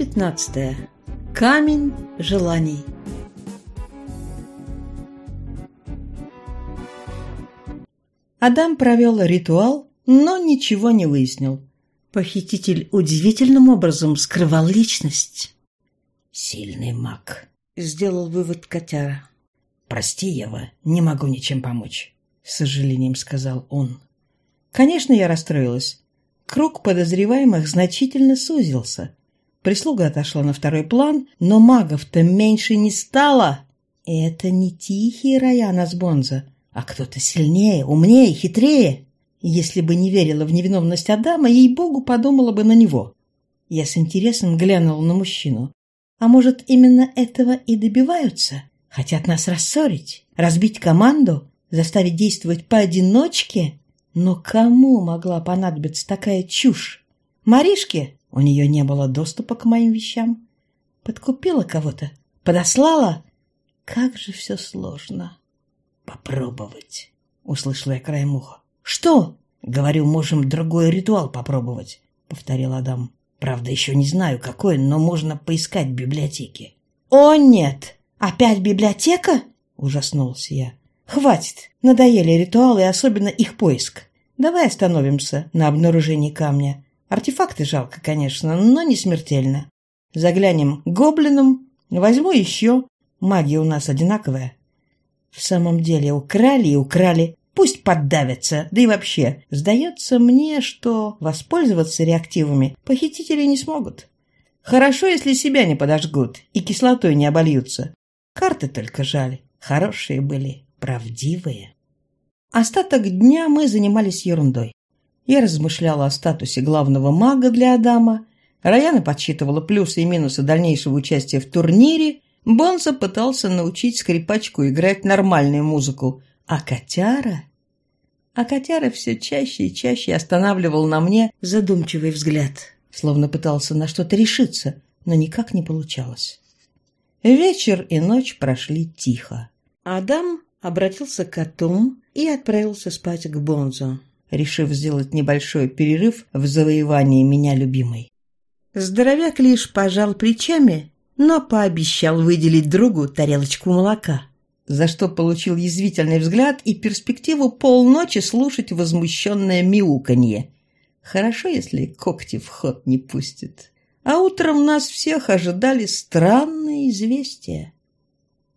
Глава 15. Камень желаний. Адам провел ритуал, но ничего не выяснил. Похититель удивительным образом скрывал личность. «Сильный маг», — сделал вывод котяра. «Прости, Ева, не могу ничем помочь», — с сожалением сказал он. Конечно, я расстроилась. Круг подозреваемых значительно сузился. Прислуга отошла на второй план, но магов-то меньше не стало. Это не тихий Раян Асбонза, а кто-то сильнее, умнее, хитрее. Если бы не верила в невиновность Адама, ей-богу, подумала бы на него. Я с интересом глянула на мужчину. А может, именно этого и добиваются? Хотят нас рассорить, разбить команду, заставить действовать поодиночке? Но кому могла понадобиться такая чушь? Маришке? У нее не было доступа к моим вещам. Подкупила кого-то? Подослала? Как же все сложно. «Попробовать», — услышала я краем уха. «Что?» «Говорю, можем другой ритуал попробовать», — повторил Адам. «Правда, еще не знаю, какой, но можно поискать в библиотеке». «О, нет! Опять библиотека?» — ужаснулся я. «Хватит! Надоели ритуалы, особенно их поиск. Давай остановимся на обнаружении камня. Артефакты жалко, конечно, но не смертельно. Заглянем к гоблинам, возьму еще. Магия у нас одинаковая. В самом деле украли и украли. Пусть поддавятся. Да и вообще, сдается мне, что воспользоваться реактивами похитители не смогут. Хорошо, если себя не подожгут и кислотой не обольются. Карты только жаль. Хорошие были, правдивые. Остаток дня мы занимались ерундой. Я размышляла о статусе главного мага для Адама. Раяна подсчитывала плюсы и минусы дальнейшего участия в турнире. Бонса пытался научить скрипачку играть нормальную музыку. А котяра... А котяра все чаще и чаще останавливал на мне задумчивый взгляд, словно пытался на что-то решиться, но никак не получалось. Вечер и ночь прошли тихо. Адам обратился к коту и отправился спать к Бонзу решив сделать небольшой перерыв в завоевании меня любимой. Здоровяк лишь пожал плечами, но пообещал выделить другу тарелочку молока, за что получил язвительный взгляд и перспективу полночи слушать возмущенное мяуканье. Хорошо, если когти в ход не пустит. А утром нас всех ожидали странные известия.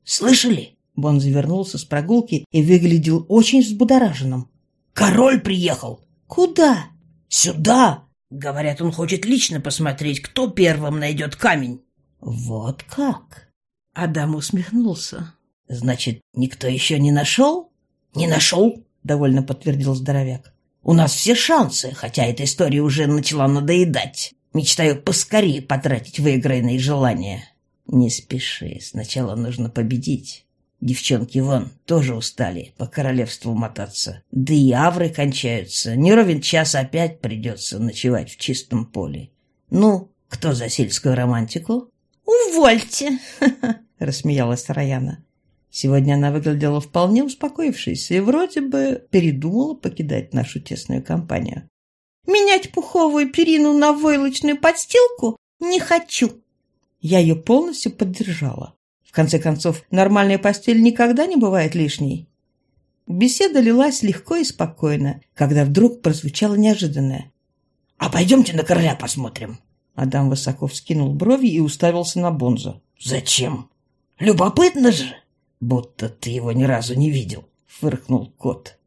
«Слышали?» Бон завернулся с прогулки и выглядел очень взбудораженным. Король приехал. Куда? Сюда. Говорят, он хочет лично посмотреть, кто первым найдет камень. Вот как? Адам усмехнулся. Значит, никто еще не нашел? Не нашел, довольно подтвердил здоровяк. У нас все шансы, хотя эта история уже начала надоедать. Мечтаю поскорее потратить выигранные желания. Не спеши, сначала нужно победить. Девчонки вон тоже устали по королевству мотаться. Да и авры кончаются. Не ровен час опять придется ночевать в чистом поле. Ну, кто за сельскую романтику? «Увольте!» — рассмеялась Раяна. Сегодня она выглядела вполне успокоившейся и вроде бы передумала покидать нашу тесную компанию. «Менять пуховую перину на войлочную подстилку не хочу!» Я ее полностью поддержала. В конце концов, нормальная постель никогда не бывает лишней. Беседа лилась легко и спокойно, когда вдруг прозвучало неожиданное. «А пойдемте на короля посмотрим». Адам высоко вскинул брови и уставился на Бонза. «Зачем? Любопытно же!» «Будто ты его ни разу не видел», — фыркнул кот.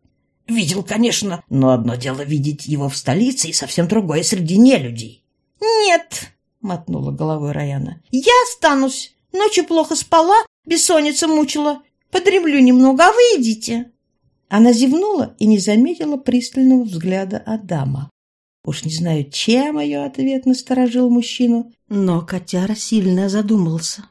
«Видел, конечно, но одно дело видеть его в столице и совсем другое среди нелюдей». «Нет», — мотнула головой Раяна, — «я останусь. Ночью плохо спала, бессонница мучила. Подремлю немного, а вы идите». Она зевнула и не заметила пристального взгляда Адама. Уж не знаю, чем ее ответ насторожил мужчину, но котяра сильно задумался.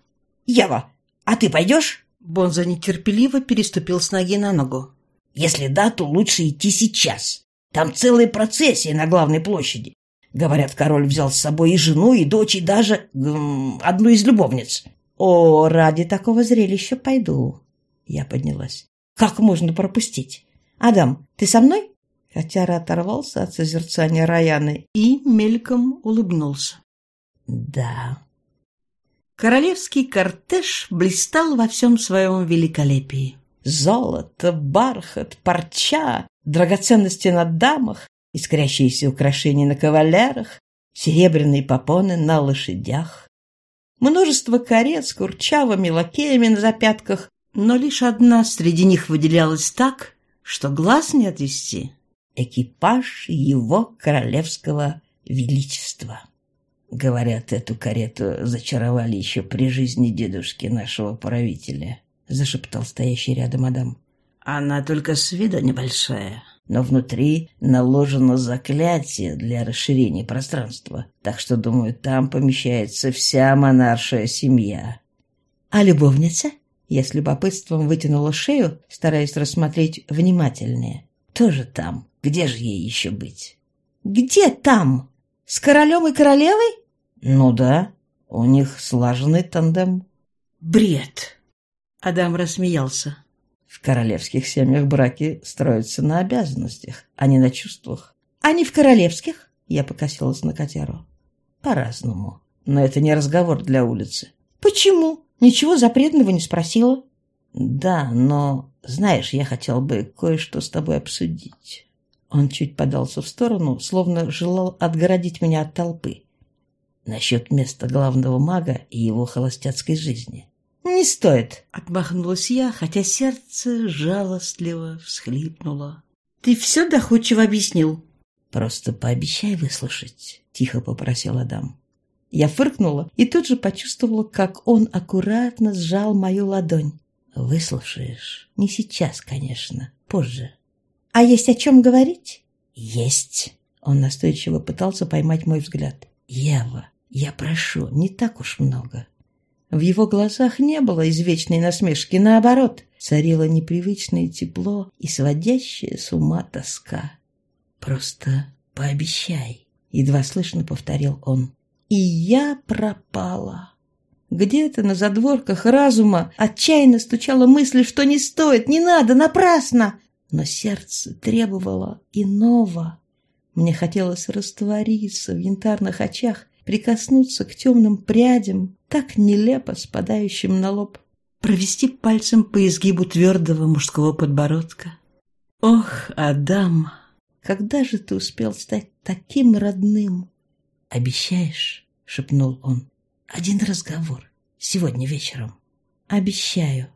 «Ева, а ты пойдешь?» Бонза нетерпеливо переступил с ноги на ногу. «Если да, то лучше идти сейчас. Там целая процессия на главной площади. Говорят, король взял с собой и жену, и дочь, и даже одну из любовниц. «О, ради такого зрелища пойду». Я поднялась. «Как можно пропустить? Адам, ты со мной?» Котяра оторвался от созерцания Раяны и мельком улыбнулся. Да. Королевский кортеж блистал во всем своем великолепии. Золото, бархат, парча, драгоценности на дамах, искрящиеся украшения на кавалерах, серебряные попоны на лошадях. Множество карет с курчавыми лакеями на запятках, но лишь одна среди них выделялась так, что глаз не отвести. Экипаж его королевского величества. Говорят, эту карету зачаровали еще при жизни дедушки нашего правителя, зашептал стоящий рядом Адам. Она только с виду небольшая, но внутри наложено заклятие для расширения пространства, так что, думаю, там помещается вся монаршая семья. А любовница? Я с любопытством вытянула шею, стараясь рассмотреть внимательнее. Тоже там. Где же ей еще быть? Где там? С королем и королевой? Ну да, у них слаженный тандем. Бред. Адам рассмеялся. В королевских семьях браки строятся на обязанностях, а не на чувствах. А не в королевских? Я покосилась на котяру. По-разному. Но это не разговор для улицы. Почему? Ничего запретного не спросила. Да, но, знаешь, я хотел бы кое-что с тобой обсудить. Он чуть подался в сторону, словно желал отгородить меня от толпы. Насчет места главного мага и его холостяцкой жизни. «Не стоит», — отмахнулась я, хотя сердце жалостливо всхлипнуло. «Ты все доходчиво объяснил». «Просто пообещай выслушать», — тихо попросил Адам. Я фыркнула и тут же почувствовала, как он аккуратно сжал мою ладонь. «Выслушаешь? Не сейчас, конечно, позже». «А есть о чем говорить?» «Есть». Он настойчиво пытался поймать мой взгляд. «Ева, я прошу, не так уж много. В его глазах не было извечной насмешки, наоборот, царило непривычное тепло и сводящая с ума тоска. «Просто пообещай», — едва слышно повторил он. И я пропала. Где-то на задворках разума отчаянно стучала мысль, что не стоит, не надо, напрасно. Но сердце требовало иного. Мне хотелось раствориться в янтарных очах прикоснуться к темным прядям, так нелепо спадающим на лоб, провести пальцем по изгибу твердого мужского подбородка. Ох, Адам, когда же ты успел стать таким родным? Обещаешь, шепнул он, один разговор сегодня вечером. Обещаю.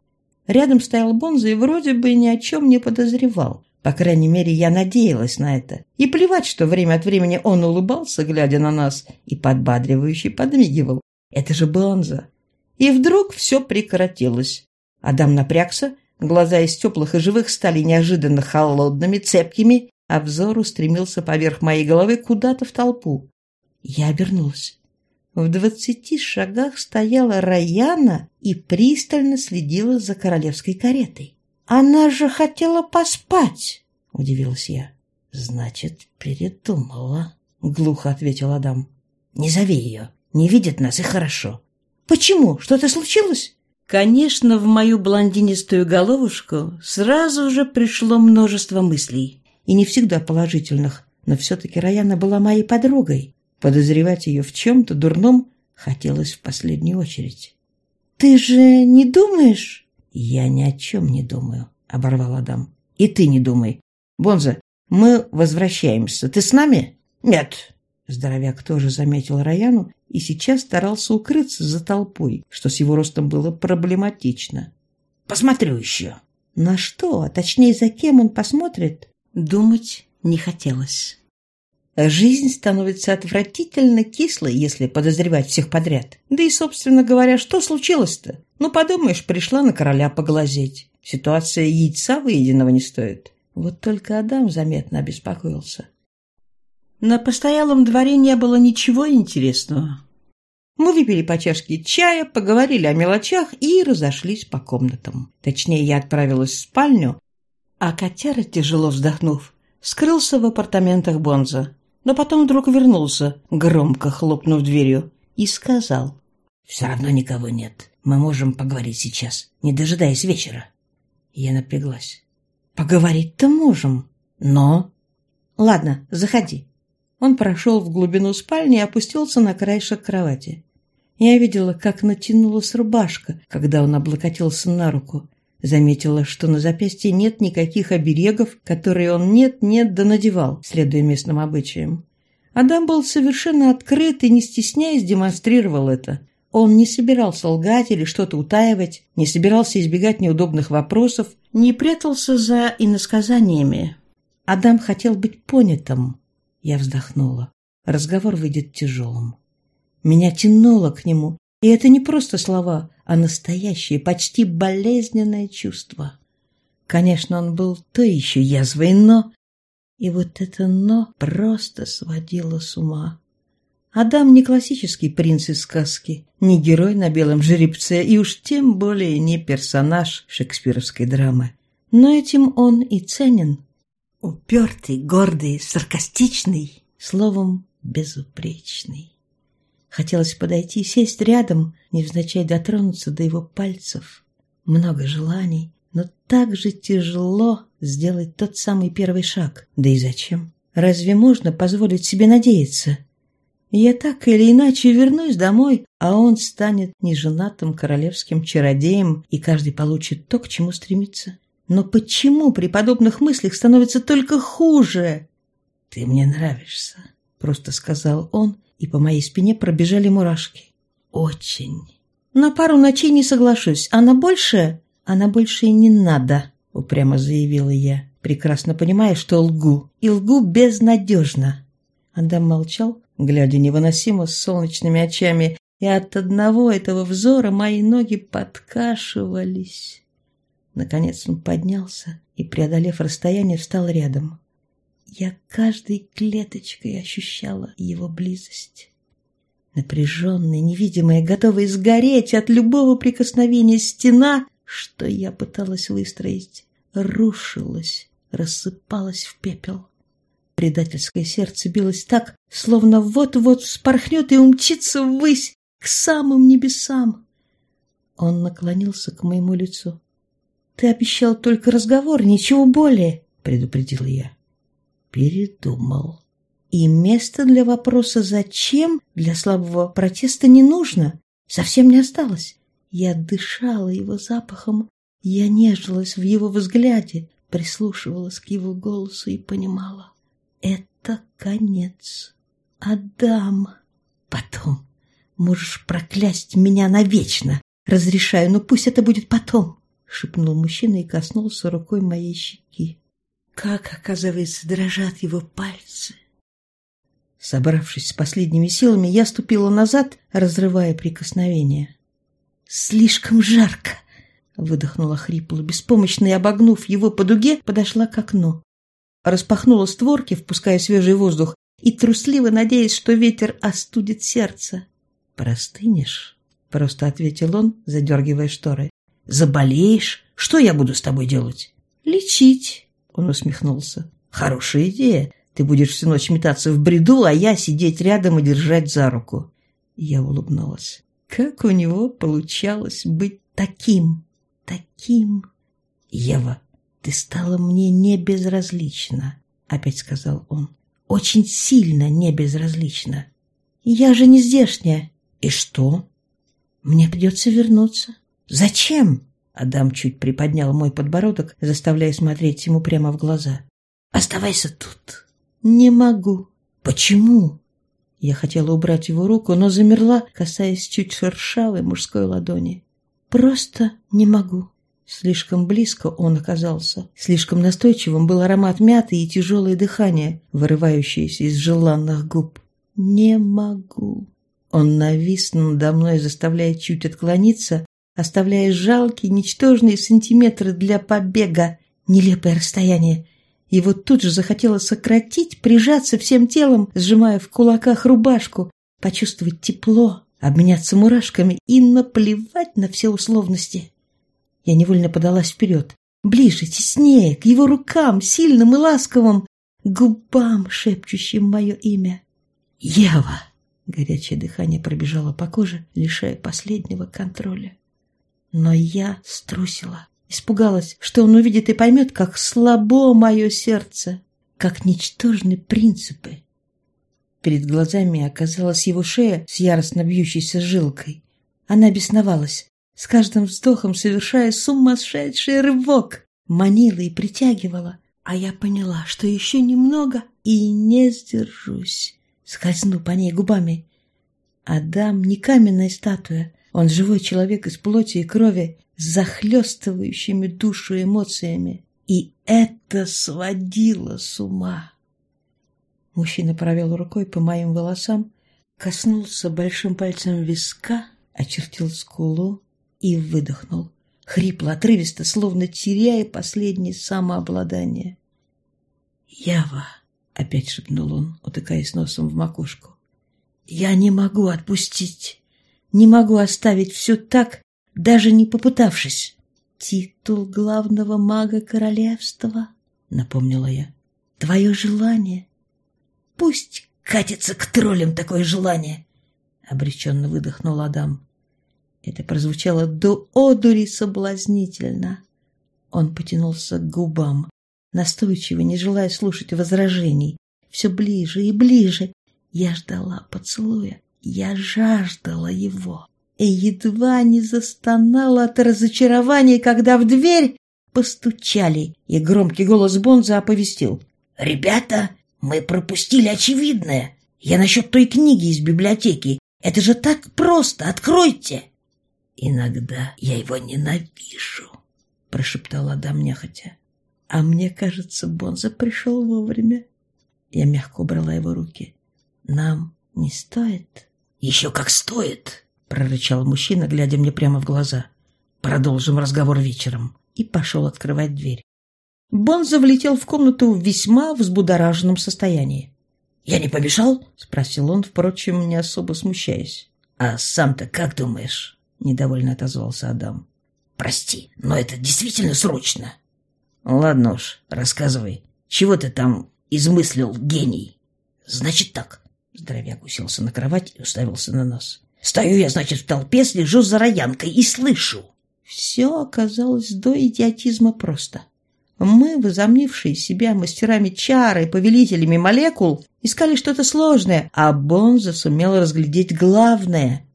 Рядом стоял Бонза и вроде бы ни о чем не подозревал. По крайней мере, я надеялась на это. И плевать, что время от времени он улыбался, глядя на нас, и подбадривающе подмигивал. Это же Бонза. И вдруг все прекратилось. Адам напрягся, глаза из теплых и живых стали неожиданно холодными, цепкими, а взор устремился поверх моей головы куда-то в толпу. Я обернулась. В двадцати шагах стояла Раяна и пристально следила за королевской каретой. «Она же хотела поспать!» — удивилась я. «Значит, передумала», — глухо ответил Адам. «Не зови ее. Не видит нас, и хорошо». «Почему? Что-то случилось?» Конечно, в мою блондинистую головушку сразу же пришло множество мыслей. И не всегда положительных, но все-таки Раяна была моей подругой. Подозревать ее в чем-то дурном хотелось в последнюю очередь. «Ты же не думаешь?» «Я ни о чем не думаю», — оборвал Адам. «И ты не думай. Бонза, мы возвращаемся. Ты с нами?» «Нет». Здоровяк тоже заметил Раяну и сейчас старался укрыться за толпой, что с его ростом было проблематично. «Посмотрю еще». На что, а точнее за кем он посмотрит, думать не хотелось. Жизнь становится отвратительно кислой, если подозревать всех подряд. Да и, собственно говоря, что случилось-то? Ну, подумаешь, пришла на короля поглазеть. Ситуация яйца выеденного не стоит. Вот только Адам заметно обеспокоился. На постоялом дворе не было ничего интересного. Мы выпили по чашке чая, поговорили о мелочах и разошлись по комнатам. Точнее, я отправилась в спальню, а котяра, тяжело вздохнув, скрылся в апартаментах Бонза но потом вдруг вернулся, громко хлопнув дверью, и сказал. «Все равно никого нет. Мы можем поговорить сейчас, не дожидаясь вечера». Я напряглась. «Поговорить-то можем, но...» «Ладно, заходи». Он прошел в глубину спальни и опустился на краешек кровати. Я видела, как натянулась рубашка, когда он облокотился на руку. Заметила, что на запястье нет никаких оберегов, которые он нет-нет да надевал, следуя местным обычаям. Адам был совершенно открыт и, не стесняясь, демонстрировал это. Он не собирался лгать или что-то утаивать, не собирался избегать неудобных вопросов, не прятался за иносказаниями. Адам хотел быть понятым. Я вздохнула. Разговор выйдет тяжелым. Меня тянуло к нему, и это не просто слова, а настоящее, почти болезненное чувство. Конечно, он был то еще язвой, но... И вот это «но» просто сводило с ума. Адам не классический принц из сказки, не герой на белом жеребце и уж тем более не персонаж шекспировской драмы. Но этим он и ценен. Упертый, гордый, саркастичный, словом, безупречный. Хотелось подойти, сесть рядом, невзначай дотронуться до его пальцев. Много желаний, но так же тяжело сделать тот самый первый шаг. Да и зачем? Разве можно позволить себе надеяться? Я так или иначе вернусь домой, а он станет неженатым королевским чародеем, и каждый получит то, к чему стремится. Но почему при подобных мыслях становится только хуже? «Ты мне нравишься», — просто сказал он, и по моей спине пробежали мурашки. Очень. На пару ночей не соглашусь, а на больше... А на больше не надо, упрямо заявила я, прекрасно понимая, что лгу. И лгу безнадежно. Адам молчал, глядя невыносимо с солнечными очами, и от одного этого взора мои ноги подкашивались. Наконец он поднялся и, преодолев расстояние, встал рядом. Я каждой клеточкой ощущала его близость. Напряженная, невидимая, готовая сгореть от любого прикосновения стена, что я пыталась выстроить, рушилась, рассыпалась в пепел. Предательское сердце билось так, словно вот-вот вспорхнет и умчится ввысь, к самым небесам. Он наклонился к моему лицу. «Ты обещал только разговор, ничего более», — предупредила я передумал. И места для вопроса «зачем» для слабого протеста не нужно, совсем не осталось. Я дышала его запахом, я нежилась в его взгляде, прислушивалась к его голосу и понимала — это конец. Адам, потом. Можешь проклясть меня навечно. Разрешаю, но пусть это будет потом, — шепнул мужчина и коснулся рукой моей щеки. Как, оказывается, дрожат его пальцы. Собравшись с последними силами, я ступила назад, разрывая прикосновение. «Слишком жарко!» — выдохнула хрипло, беспомощно и, обогнув его по дуге, подошла к окну. Распахнула створки, впуская свежий воздух, и трусливо надеясь, что ветер остудит сердце. «Простынешь?» — просто ответил он, задергивая шторы. «Заболеешь? Что я буду с тобой делать?» «Лечить!» Он усмехнулся. «Хорошая идея. Ты будешь всю ночь метаться в бреду, а я сидеть рядом и держать за руку». Я улыбнулась. Как у него получалось быть таким, таким? «Ева, ты стала мне не безразлична», — опять сказал он. «Очень сильно не безразлична. Я же не здешняя». «И что?» «Мне придется вернуться». «Зачем?» Адам чуть приподнял мой подбородок, заставляя смотреть ему прямо в глаза. «Оставайся тут». «Не могу». «Почему?» Я хотела убрать его руку, но замерла, касаясь чуть шершавой мужской ладони. «Просто не могу». Слишком близко он оказался. Слишком настойчивым был аромат мяты и тяжелое дыхание, вырывающееся из желанных губ. «Не могу». Он навис надо мной, заставляя чуть отклониться, оставляя жалкие, ничтожные сантиметры для побега, нелепое расстояние. И вот тут же захотела сократить, прижаться всем телом, сжимая в кулаках рубашку, почувствовать тепло, обменяться мурашками и наплевать на все условности. Я невольно подалась вперед, ближе, теснее, к его рукам, сильным и ласковым, губам, шепчущим мое имя. «Ева!» Горячее дыхание пробежало по коже, лишая последнего контроля. Но я струсила. Испугалась, что он увидит и поймет, как слабо мое сердце, как ничтожны принципы. Перед глазами оказалась его шея с яростно бьющейся жилкой. Она бесновалась, с каждым вздохом совершая сумасшедший рывок, манила и притягивала. А я поняла, что еще немного и не сдержусь. Скользну по ней губами. Адам не каменная статуя, он живой человек из плоти и крови, с захлестывающими душу эмоциями. И это сводило с ума. Мужчина провел рукой по моим волосам, коснулся большим пальцем виска, очертил скулу и выдохнул, хрипло, отрывисто, словно теряя последнее самообладание. «Ява!» — опять шепнул он, утыкаясь носом в макушку. «Я не могу отпустить, не могу оставить все так, даже не попытавшись. Титул главного мага королевства, — напомнила я, — твое желание. Пусть катится к троллям такое желание, — обреченно выдохнул Адам. Это прозвучало до одури соблазнительно. Он потянулся к губам, настойчиво, не желая слушать возражений. Все ближе и ближе. Я ждала поцелуя. Я жаждала его и едва не застонала от разочарования, когда в дверь постучали, и громкий голос Бонза оповестил. «Ребята, мы пропустили очевидное. Я насчет той книги из библиотеки. Это же так просто, откройте!» «Иногда я его ненавижу», — прошептал Адам нехотя. «А мне кажется, Бонза пришел вовремя». Я мягко убрала его руки. «Нам не стоит?» «Еще как стоит!» — прорычал мужчина, глядя мне прямо в глаза. «Продолжим разговор вечером». И пошел открывать дверь. Бонза влетел в комнату в весьма взбудораженном состоянии. «Я не помешал?» — спросил он, впрочем, не особо смущаясь. «А сам-то как думаешь?» — недовольно отозвался Адам. «Прости, но это действительно срочно». «Ладно уж, рассказывай. Чего ты там измыслил, гений?» «Значит так». Здоровяк уселся на кровать и уставился на нас. «Стою я, значит, в толпе, слежу за роянкой и слышу». Все оказалось до идиотизма просто. Мы, возомнившие себя мастерами чары и повелителями молекул, искали что-то сложное, а Бонза сумел разглядеть главное.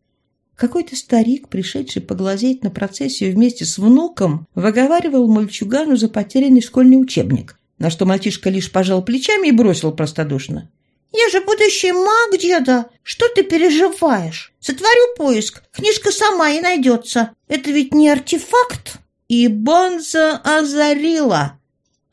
Какой-то старик, пришедший поглазеть на процессию вместе с внуком, выговаривал мальчугану за потерянный школьный учебник, на что мальчишка лишь пожал плечами и бросил простодушно. «Я же будущий маг, деда! Что ты переживаешь? Сотворю поиск, книжка сама и найдется. Это ведь не артефакт!» И Бонза озарила.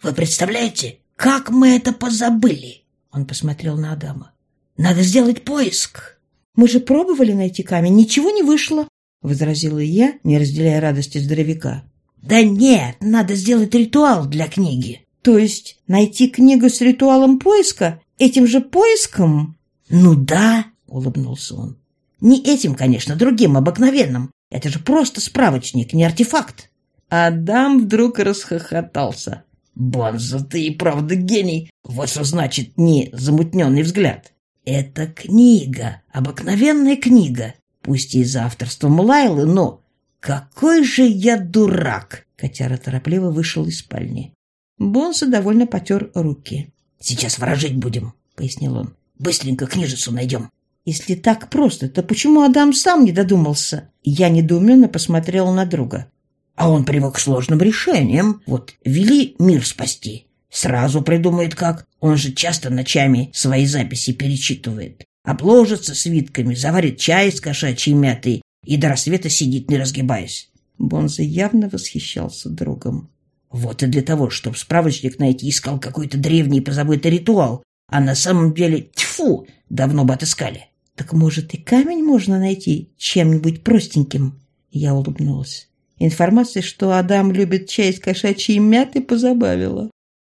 «Вы представляете, как мы это позабыли?» Он посмотрел на Адама. «Надо сделать поиск!» Мы же пробовали найти камень, ничего не вышло, — возразила я, не разделяя радости здоровяка. Да нет, надо сделать ритуал для книги. То есть найти книгу с ритуалом поиска? Этим же поиском? Ну да, — улыбнулся он. Не этим, конечно, другим, обыкновенным. Это же просто справочник, не артефакт. Адам вдруг расхохотался. «Бонза, ты и правда гений! Вот что значит не замутненный взгляд. Это книга, обыкновенная книга, пусть и за авторством Лайлы, но... Какой же я дурак! Котяра торопливо вышел из спальни. Бонса довольно потер руки. «Сейчас ворожить будем», — пояснил он. «Быстренько книжицу найдем». «Если так просто, то почему Адам сам не додумался?» Я недоуменно посмотрел на друга. «А он привык к сложным решениям. Вот, вели мир спасти. Сразу придумает как. Он же часто ночами свои записи перечитывает. Обложится свитками, заварит чай с кошачьей мятой и до рассвета сидит, не разгибаясь. Бонза явно восхищался другом. Вот и для того, чтобы справочник найти, искал какой-то древний позабытый ритуал, а на самом деле, тьфу, давно бы отыскали. Так может и камень можно найти чем-нибудь простеньким? Я улыбнулась. Информация, что Адам любит чай с кошачьей мятой, позабавила.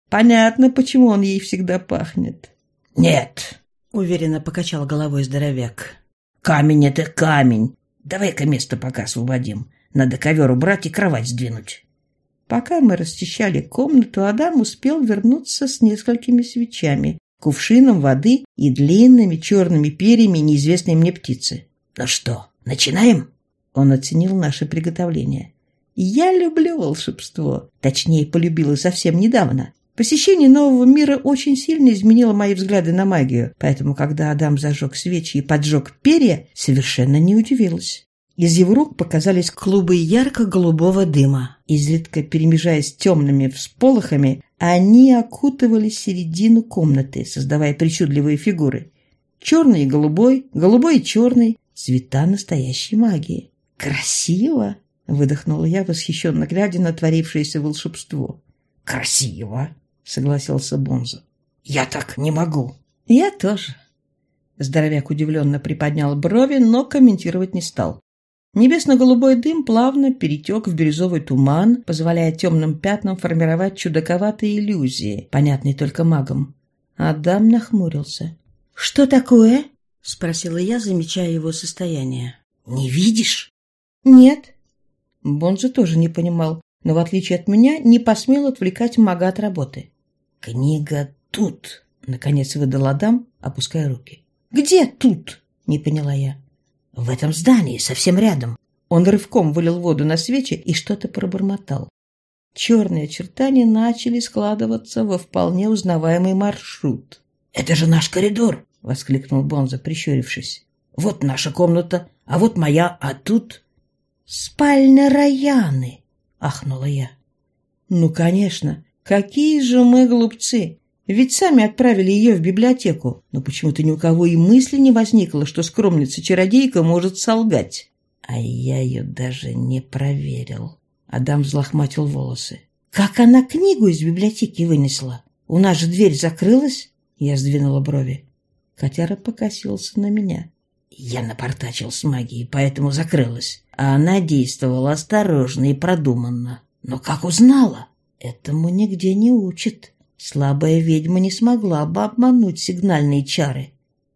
Понятно, почему он ей всегда пахнет. «Нет», — уверенно покачал головой здоровяк. «Камень — это камень. Давай-ка место пока освободим. Надо ковер убрать и кровать сдвинуть». Пока мы расчищали комнату, Адам успел вернуться с несколькими свечами, кувшином воды и длинными черными перьями неизвестной мне птицы. «Ну что, начинаем?» Он оценил наше приготовление. «Я люблю волшебство. Точнее, полюбила совсем недавно. Посещение нового мира очень сильно изменило мои взгляды на магию, поэтому, когда Адам зажег свечи и поджег перья, совершенно не удивилась. Из его рук показались клубы ярко-голубого дыма. Изредка перемежаясь темными всполохами, они окутывали середину комнаты, создавая причудливые фигуры. Черный и голубой, голубой и черный – цвета настоящей магии. «Красиво!» – выдохнула я, восхищенно глядя на творившееся волшебство. «Красиво!» — согласился Бонза. «Я так не могу». «Я тоже». Здоровяк удивленно приподнял брови, но комментировать не стал. Небесно-голубой дым плавно перетек в бирюзовый туман, позволяя темным пятнам формировать чудаковатые иллюзии, понятные только магам. Адам нахмурился. «Что такое?» — спросила я, замечая его состояние. «Не видишь?» «Нет». Бонза тоже не понимал, но, в отличие от меня, не посмел отвлекать мага от работы. «Книга тут», — наконец выдал Адам, опуская руки. «Где тут?» — не поняла я. «В этом здании, совсем рядом». Он рывком вылил воду на свечи и что-то пробормотал. Черные очертания начали складываться во вполне узнаваемый маршрут. «Это же наш коридор!» — воскликнул Бонза, прищурившись. «Вот наша комната, а вот моя, а тут...» «Спальня Раяны!» — ахнула я. «Ну, конечно, Какие же мы глупцы! Ведь сами отправили ее в библиотеку, но почему-то ни у кого и мысли не возникло, что скромница-чародейка может солгать. А я ее даже не проверил. Адам взлохматил волосы. Как она книгу из библиотеки вынесла? У нас же дверь закрылась? Я сдвинула брови. Котяра покосился на меня. Я напортачил с магией, поэтому закрылась. А она действовала осторожно и продуманно. Но как узнала? Этому нигде не учат. Слабая ведьма не смогла бы обмануть сигнальные чары.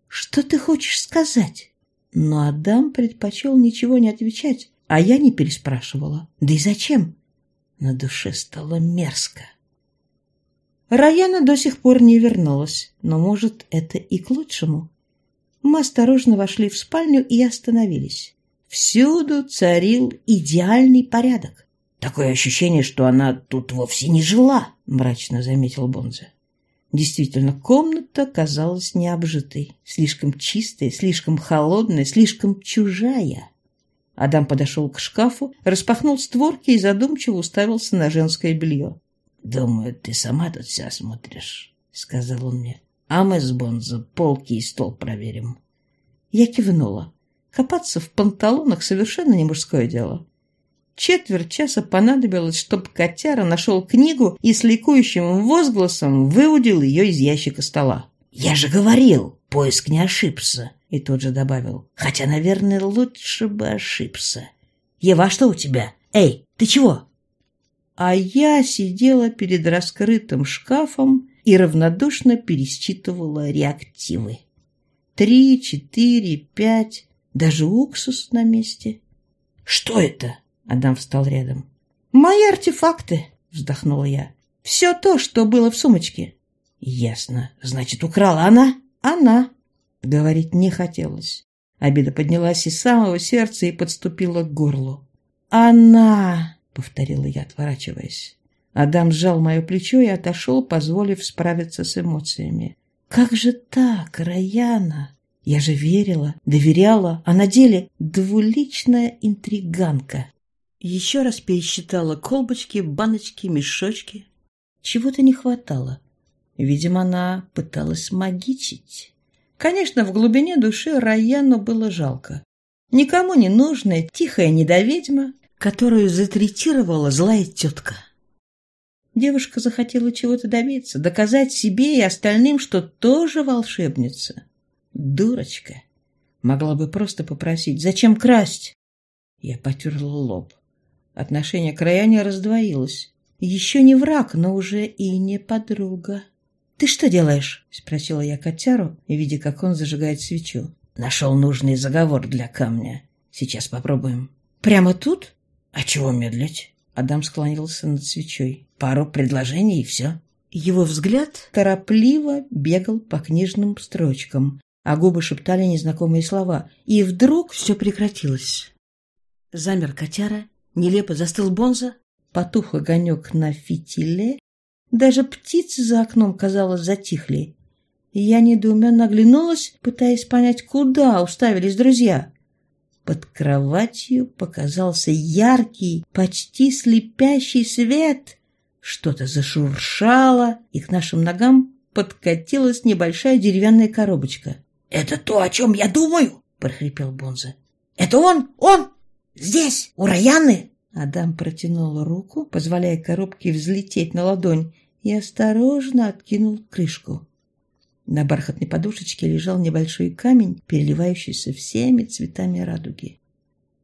Что ты хочешь сказать? Но Адам предпочел ничего не отвечать, а я не переспрашивала. Да и зачем? На душе стало мерзко. Раяна до сих пор не вернулась, но, может, это и к лучшему. Мы осторожно вошли в спальню и остановились. Всюду царил идеальный порядок. Такое ощущение, что она тут вовсе не жила, мрачно заметил Бонзе. Действительно, комната казалась необжитой, слишком чистая, слишком холодная, слишком чужая. Адам подошел к шкафу, распахнул створки и задумчиво уставился на женское белье. «Думаю, ты сама тут все осмотришь», — сказал он мне. «А мы с Бонзо полки и стол проверим». Я кивнула. Копаться в панталонах совершенно не мужское дело. Четверть часа понадобилось, чтобы котяра нашел книгу и с ликующим возгласом выудил ее из ящика стола. «Я же говорил, поиск не ошибся», и тот же добавил. «Хотя, наверное, лучше бы ошибся. Ева, а что у тебя? Эй, ты чего?» А я сидела перед раскрытым шкафом и равнодушно пересчитывала реактивы. Три, четыре, пять, даже уксус на месте. «Что это?» Адам встал рядом. «Мои артефакты!» — вздохнула я. «Все то, что было в сумочке». «Ясно. Значит, украла она?» «Она». Говорить не хотелось. Обида поднялась из самого сердца и подступила к горлу. «Она!» — повторила я, отворачиваясь. Адам сжал мое плечо и отошел, позволив справиться с эмоциями. «Как же так, Раяна? Я же верила, доверяла, а на деле двуличная интриганка». Еще раз пересчитала колбочки, баночки, мешочки. Чего-то не хватало. Видимо, она пыталась магичить. Конечно, в глубине души Раяну было жалко. Никому не нужная тихая недоведьма, которую затретировала злая тетка. Девушка захотела чего-то добиться, доказать себе и остальным, что тоже волшебница. Дурочка. Могла бы просто попросить, зачем красть? Я потерла лоб. Отношение к Раяне раздвоилось. Еще не враг, но уже и не подруга. «Ты что делаешь?» — спросила я котяру, видя, как он зажигает свечу. «Нашел нужный заговор для камня. Сейчас попробуем». «Прямо тут?» «А чего медлить?» Адам склонился над свечой. «Пару предложений и все». Его взгляд торопливо бегал по книжным строчкам, а губы шептали незнакомые слова. И вдруг все прекратилось. Замер котяра Нелепо застыл Бонза, потух огонек на фитиле, Даже птицы за окном, казалось, затихли. Я недоуменно оглянулась, пытаясь понять, куда уставились друзья. Под кроватью показался яркий, почти слепящий свет. Что-то зашуршало, и к нашим ногам подкатилась небольшая деревянная коробочка. «Это то, о чем я думаю!» — прохрипел Бонза. «Это он! Он! Здесь, у Раяны!» Адам протянул руку, позволяя коробке взлететь на ладонь, и осторожно откинул крышку. На бархатной подушечке лежал небольшой камень, переливающийся всеми цветами радуги.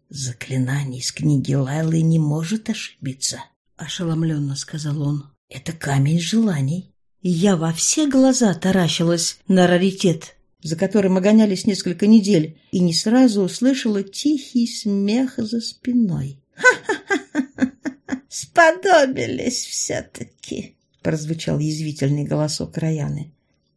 «Заклинание из книги Лайлы не может ошибиться», — ошеломленно сказал он. «Это камень желаний». Я во все глаза таращилась на раритет, за которым мы гонялись несколько недель, и не сразу услышала тихий смех за спиной. «Ха-ха-ха! Сподобились все-таки!» — прозвучал язвительный голосок Раяны.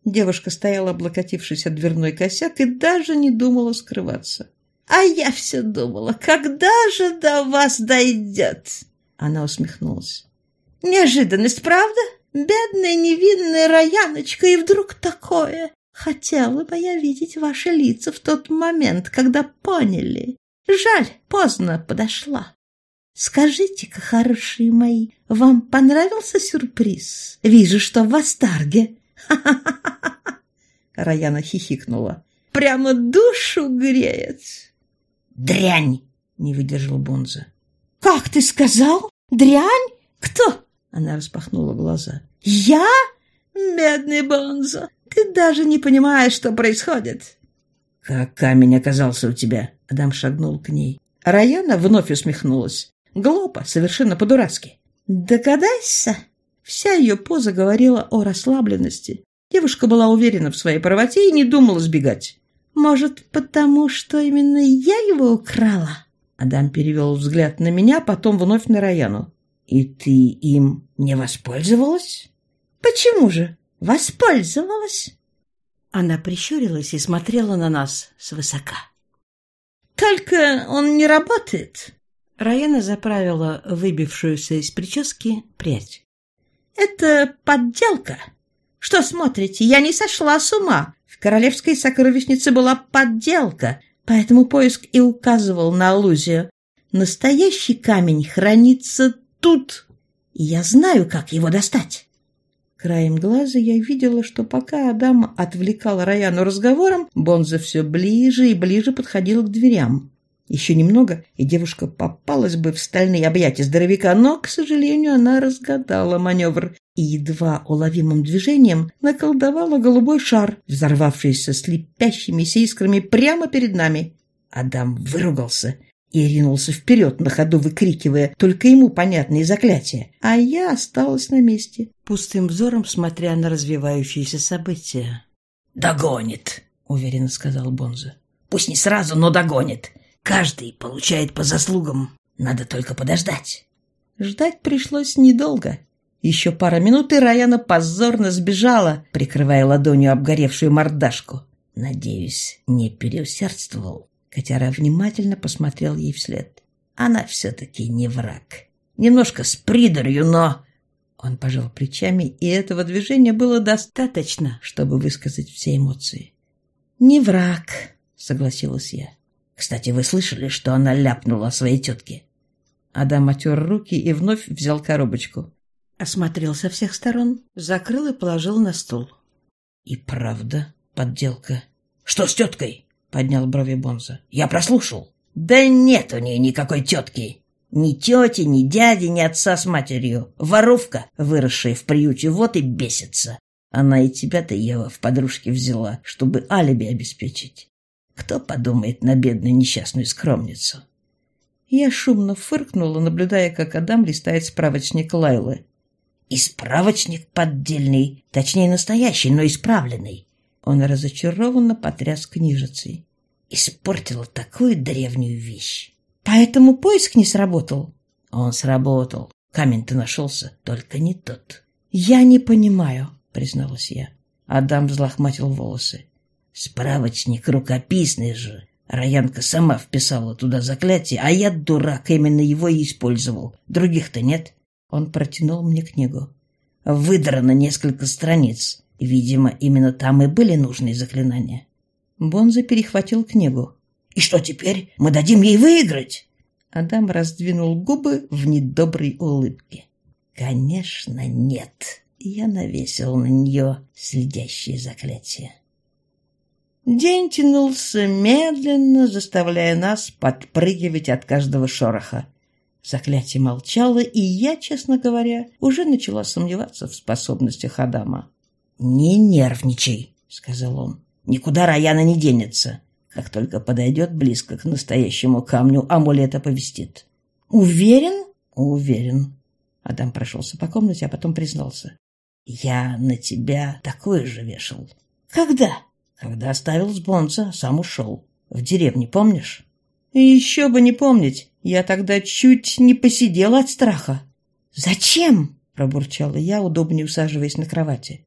Девушка стояла, облокотившись от дверной косяк, и даже не думала скрываться. «А я все думала, когда же до вас дойдет?» Она усмехнулась. «Неожиданность, правда?» Бедная невинная Раяночка, и вдруг такое. Хотела бы я видеть ваши лица в тот момент, когда поняли. Жаль, поздно подошла. Скажите-ка, хорошие мои, вам понравился сюрприз? Вижу, что в восторге. Раяна хихикнула. Прямо душу греет. Дрянь! Не выдержал Бонза. Как ты сказал? Дрянь? Кто? Она распахнула глаза. «Я? Бедный Бонзо, ты даже не понимаешь, что происходит!» «Как камень оказался у тебя?» Адам шагнул к ней. Раяна вновь усмехнулась. Глупо, совершенно по-дурацки. «Догадайся!» Вся ее поза говорила о расслабленности. Девушка была уверена в своей правоте и не думала сбегать. «Может, потому что именно я его украла?» Адам перевел взгляд на меня, потом вновь на Раяну. «И ты им не воспользовалась?» «Почему же? Воспользовалась?» Она прищурилась и смотрела на нас свысока. «Только он не работает!» Раяна заправила выбившуюся из прически прядь. «Это подделка. Что смотрите, я не сошла с ума. В королевской сокровищнице была подделка, поэтому поиск и указывал на аллузию. Настоящий камень хранится тут, я знаю, как его достать. Краем глаза я видела, что пока Адам отвлекал Раяну разговором, Бонза все ближе и ближе подходил к дверям. Еще немного, и девушка попалась бы в стальные объятия здоровяка, но, к сожалению, она разгадала маневр и едва уловимым движением наколдовала голубой шар, взорвавшийся слепящимися искрами прямо перед нами. Адам выругался и ринулся вперед, на ходу выкрикивая только ему понятные заклятия, а я осталась на месте, пустым взором смотря на развивающиеся события. «Догонит», — уверенно сказал Бонза. «Пусть не сразу, но догонит. Каждый получает по заслугам. Надо только подождать». Ждать пришлось недолго. Еще пара минут, и Раяна позорно сбежала, прикрывая ладонью обгоревшую мордашку. Надеюсь, не переусердствовал. Котяра внимательно посмотрел ей вслед. Она все-таки не враг. Немножко с придурью, но... Он пожал плечами, и этого движения было достаточно, чтобы высказать все эмоции. «Не враг», — согласилась я. «Кстати, вы слышали, что она ляпнула своей тетке?» Адам отер руки и вновь взял коробочку. Осмотрел со всех сторон, закрыл и положил на стол. «И правда подделка. Что с теткой?» — поднял брови Бонза. «Я прослушал». «Да нет у нее никакой тетки. Ни тети, ни дяди, ни отца с матерью. Воровка, выросшая в приюте, вот и бесится. Она и тебя-то, Ева, в подружки взяла, чтобы алиби обеспечить. Кто подумает на бедную несчастную скромницу?» Я шумно фыркнула, наблюдая, как Адам листает справочник Лайлы. «И справочник поддельный, точнее настоящий, но исправленный. Он разочарованно потряс книжицей. Испортила такую древнюю вещь. Поэтому поиск не сработал. Он сработал. Камень-то нашелся, только не тот. Я не понимаю, призналась я. Адам взлохматил волосы. Справочник рукописный же. Раянка сама вписала туда заклятие, а я, дурак, именно его и использовал. Других-то нет. Он протянул мне книгу. выдрано несколько страниц. Видимо, именно там и были нужные заклинания. Бонза перехватил книгу. «И что теперь? Мы дадим ей выиграть?» Адам раздвинул губы в недоброй улыбке. «Конечно, нет. Я навесил на нее следящее заклятие». День тянулся медленно, заставляя нас подпрыгивать от каждого шороха. Заклятие молчало, и я, честно говоря, уже начала сомневаться в способностях Адама. «Не нервничай», — сказал он. «Никуда Раяна не денется. Как только подойдет близко к настоящему камню, амулет оповестит». «Уверен?» «Уверен». Адам прошелся по комнате, а потом признался. «Я на тебя такое же вешал». «Когда?» Когда оставил с Бонза, сам ушел. В деревне, помнишь? И еще бы не помнить. Я тогда чуть не посидела от страха. «Зачем?» – пробурчала я, удобнее усаживаясь на кровати.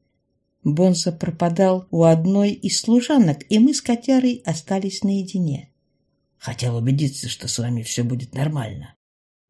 Бонса пропадал у одной из служанок, и мы с котярой остались наедине. Хотел убедиться, что с вами все будет нормально.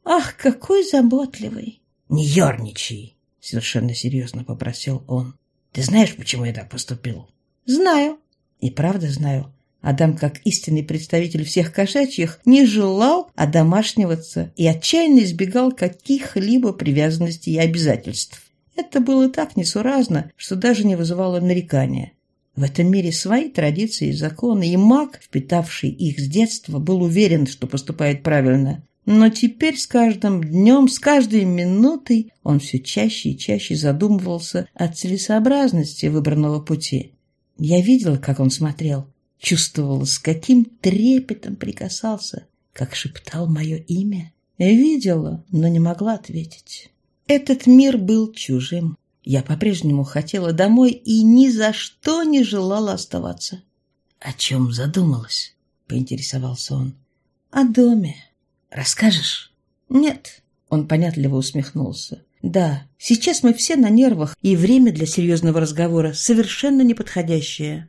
«Ах, какой заботливый!» «Не ерничай!» — совершенно серьезно попросил он. «Ты знаешь, почему я так поступил?» «Знаю. И правда знаю, Адам, как истинный представитель всех кошачьих, не желал одомашниваться и отчаянно избегал каких-либо привязанностей и обязательств. Это было так несуразно, что даже не вызывало нарекания. В этом мире свои традиции и законы, и маг, впитавший их с детства, был уверен, что поступает правильно. Но теперь с каждым днем, с каждой минутой он все чаще и чаще задумывался о целесообразности выбранного пути. Я видела, как он смотрел, чувствовала, с каким трепетом прикасался, как шептал мое имя. Видела, но не могла ответить. Этот мир был чужим. Я по-прежнему хотела домой и ни за что не желала оставаться. — О чем задумалась? — поинтересовался он. — О доме. — Расскажешь? — Нет. Он понятливо усмехнулся. Да, сейчас мы все на нервах, и время для серьезного разговора совершенно неподходящее.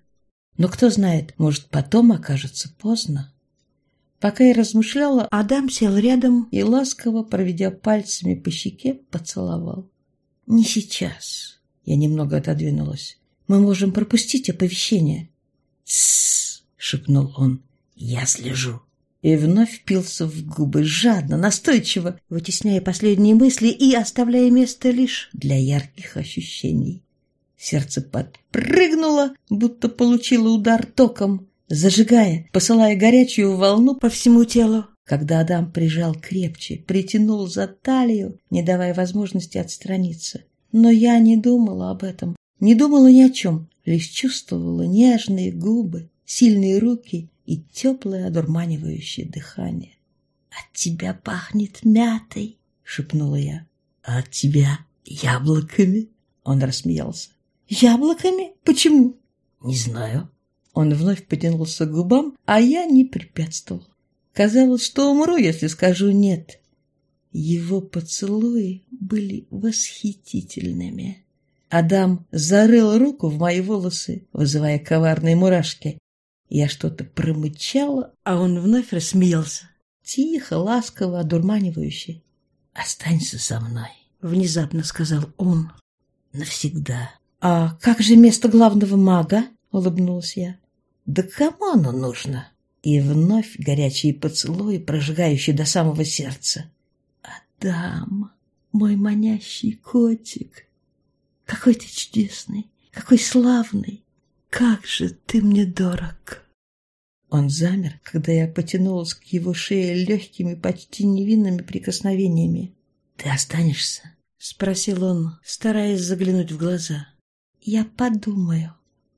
Но кто знает, может, потом окажется поздно. Пока я размышляла, Адам сел рядом и, ласково, проведя пальцами по щеке, поцеловал. «Не сейчас». Я немного отодвинулась. «Мы можем пропустить оповещение». «Тссс», — шепнул он. «Я слежу» и вновь впился в губы жадно, настойчиво, вытесняя последние мысли и оставляя место лишь для ярких ощущений. Сердце подпрыгнуло, будто получило удар током, зажигая, посылая горячую волну по всему телу. Когда Адам прижал крепче, притянул за талию, не давая возможности отстраниться. Но я не думала об этом, не думала ни о чем, лишь чувствовала нежные губы, сильные руки и теплое одурманивающее дыхание. «От тебя пахнет мятой!» — шепнула я. «А от тебя яблоками?» — он рассмеялся. «Яблоками? Почему?» «Не знаю». Он вновь потянулся к губам, а я не препятствовал. Казалось, что умру, если скажу «нет». Его поцелуи были восхитительными. Адам зарыл руку в мои волосы, вызывая коварные мурашки, я что-то промычала, а он вновь рассмеялся. Тихо, ласково, одурманивающе. «Останься со мной», — внезапно сказал он. «Навсегда». «А как же место главного мага?» — улыбнулась я. «Да кому оно нужно?» И вновь горячие поцелуи, прожигающие до самого сердца. «Адам, мой манящий котик, какой ты чудесный, какой славный, как же ты мне дорог!» Он замер, когда я потянулась к его шее легкими, почти невинными прикосновениями. «Ты останешься?» — спросил он, стараясь заглянуть в глаза. «Я подумаю».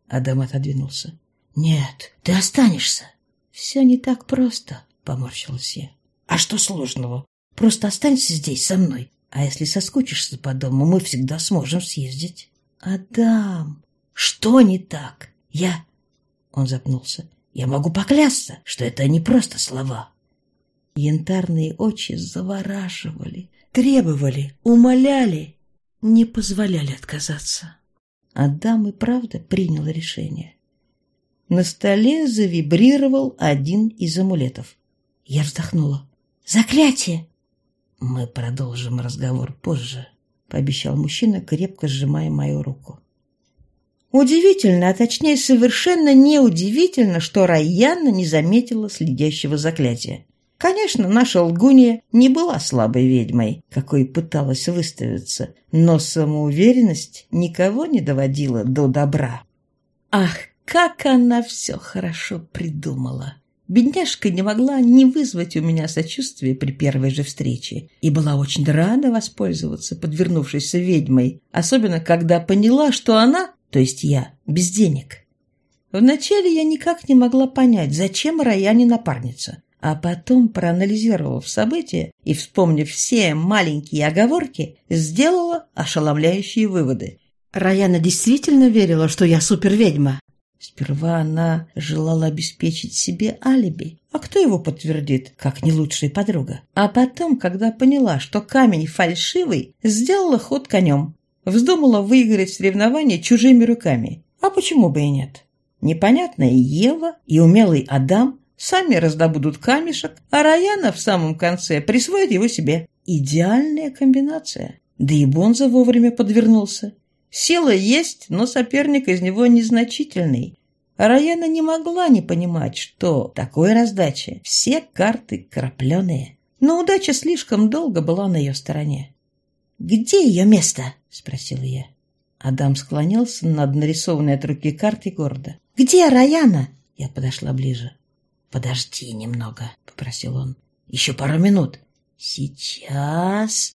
Адам отодвинулся. «Нет, ты останешься». «Все не так просто», — поморщилась я. «А что сложного? Просто останься здесь со мной. А если соскучишься по дому, мы всегда сможем съездить». «Адам!» Что не так? Я... Он запнулся. Я могу поклясться, что это не просто слова. Янтарные очи завораживали, требовали, умоляли, не позволяли отказаться. Адам и правда принял решение. На столе завибрировал один из амулетов. Я вздохнула. «Заклятие!» «Мы продолжим разговор позже». — пообещал мужчина, крепко сжимая мою руку. Удивительно, а точнее совершенно неудивительно, что Райяна не заметила следящего заклятия. Конечно, наша лгунья не была слабой ведьмой, какой пыталась выставиться, но самоуверенность никого не доводила до добра. Ах, как она все хорошо придумала! Бедняжка не могла не вызвать у меня сочувствия при первой же встрече и была очень рада воспользоваться подвернувшейся ведьмой, особенно когда поняла, что она, то есть я, без денег. Вначале я никак не могла понять, зачем Раяне напарница. А потом, проанализировав события и вспомнив все маленькие оговорки, сделала ошеломляющие выводы. Раяна действительно верила, что я суперведьма. Сперва она желала обеспечить себе алиби. А кто его подтвердит, как не лучшая подруга? А потом, когда поняла, что камень фальшивый, сделала ход конем. Вздумала выиграть соревнование чужими руками. А почему бы и нет? Непонятная Ева и умелый Адам сами раздобудут камешек, а Раяна в самом конце присвоит его себе. Идеальная комбинация. Да и Бонза вовремя подвернулся. Сила есть, но соперник из него незначительный. А Раяна не могла не понимать, что такой раздачи все карты крапленые. Но удача слишком долго была на ее стороне. «Где ее место?» — спросила я. Адам склонился над нарисованной от руки картой города. «Где Раяна?» Я подошла ближе. «Подожди немного», — попросил он. «Еще пару минут». «Сейчас...»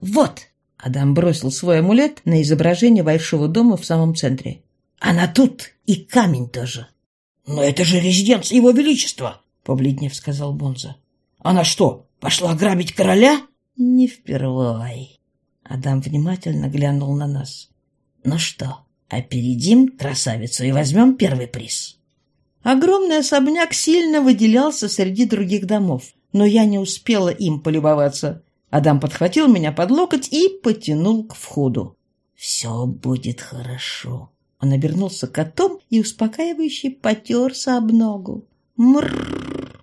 «Вот!» — Адам бросил свой амулет на изображение большого дома в самом центре. «Она тут, и камень тоже». «Но это же резиденция его величества!» — побледнев сказал Бонза. «Она что, пошла грабить короля?» «Не впервой». Адам внимательно глянул на нас. «Ну что, опередим красавицу и возьмем первый приз?» Огромный особняк сильно выделялся среди других домов, но я не успела им полюбоваться. Адам подхватил меня под локоть и потянул к входу. «Все будет хорошо». Он обернулся котом и успокаивающе потерся об ногу. «Мрррр!»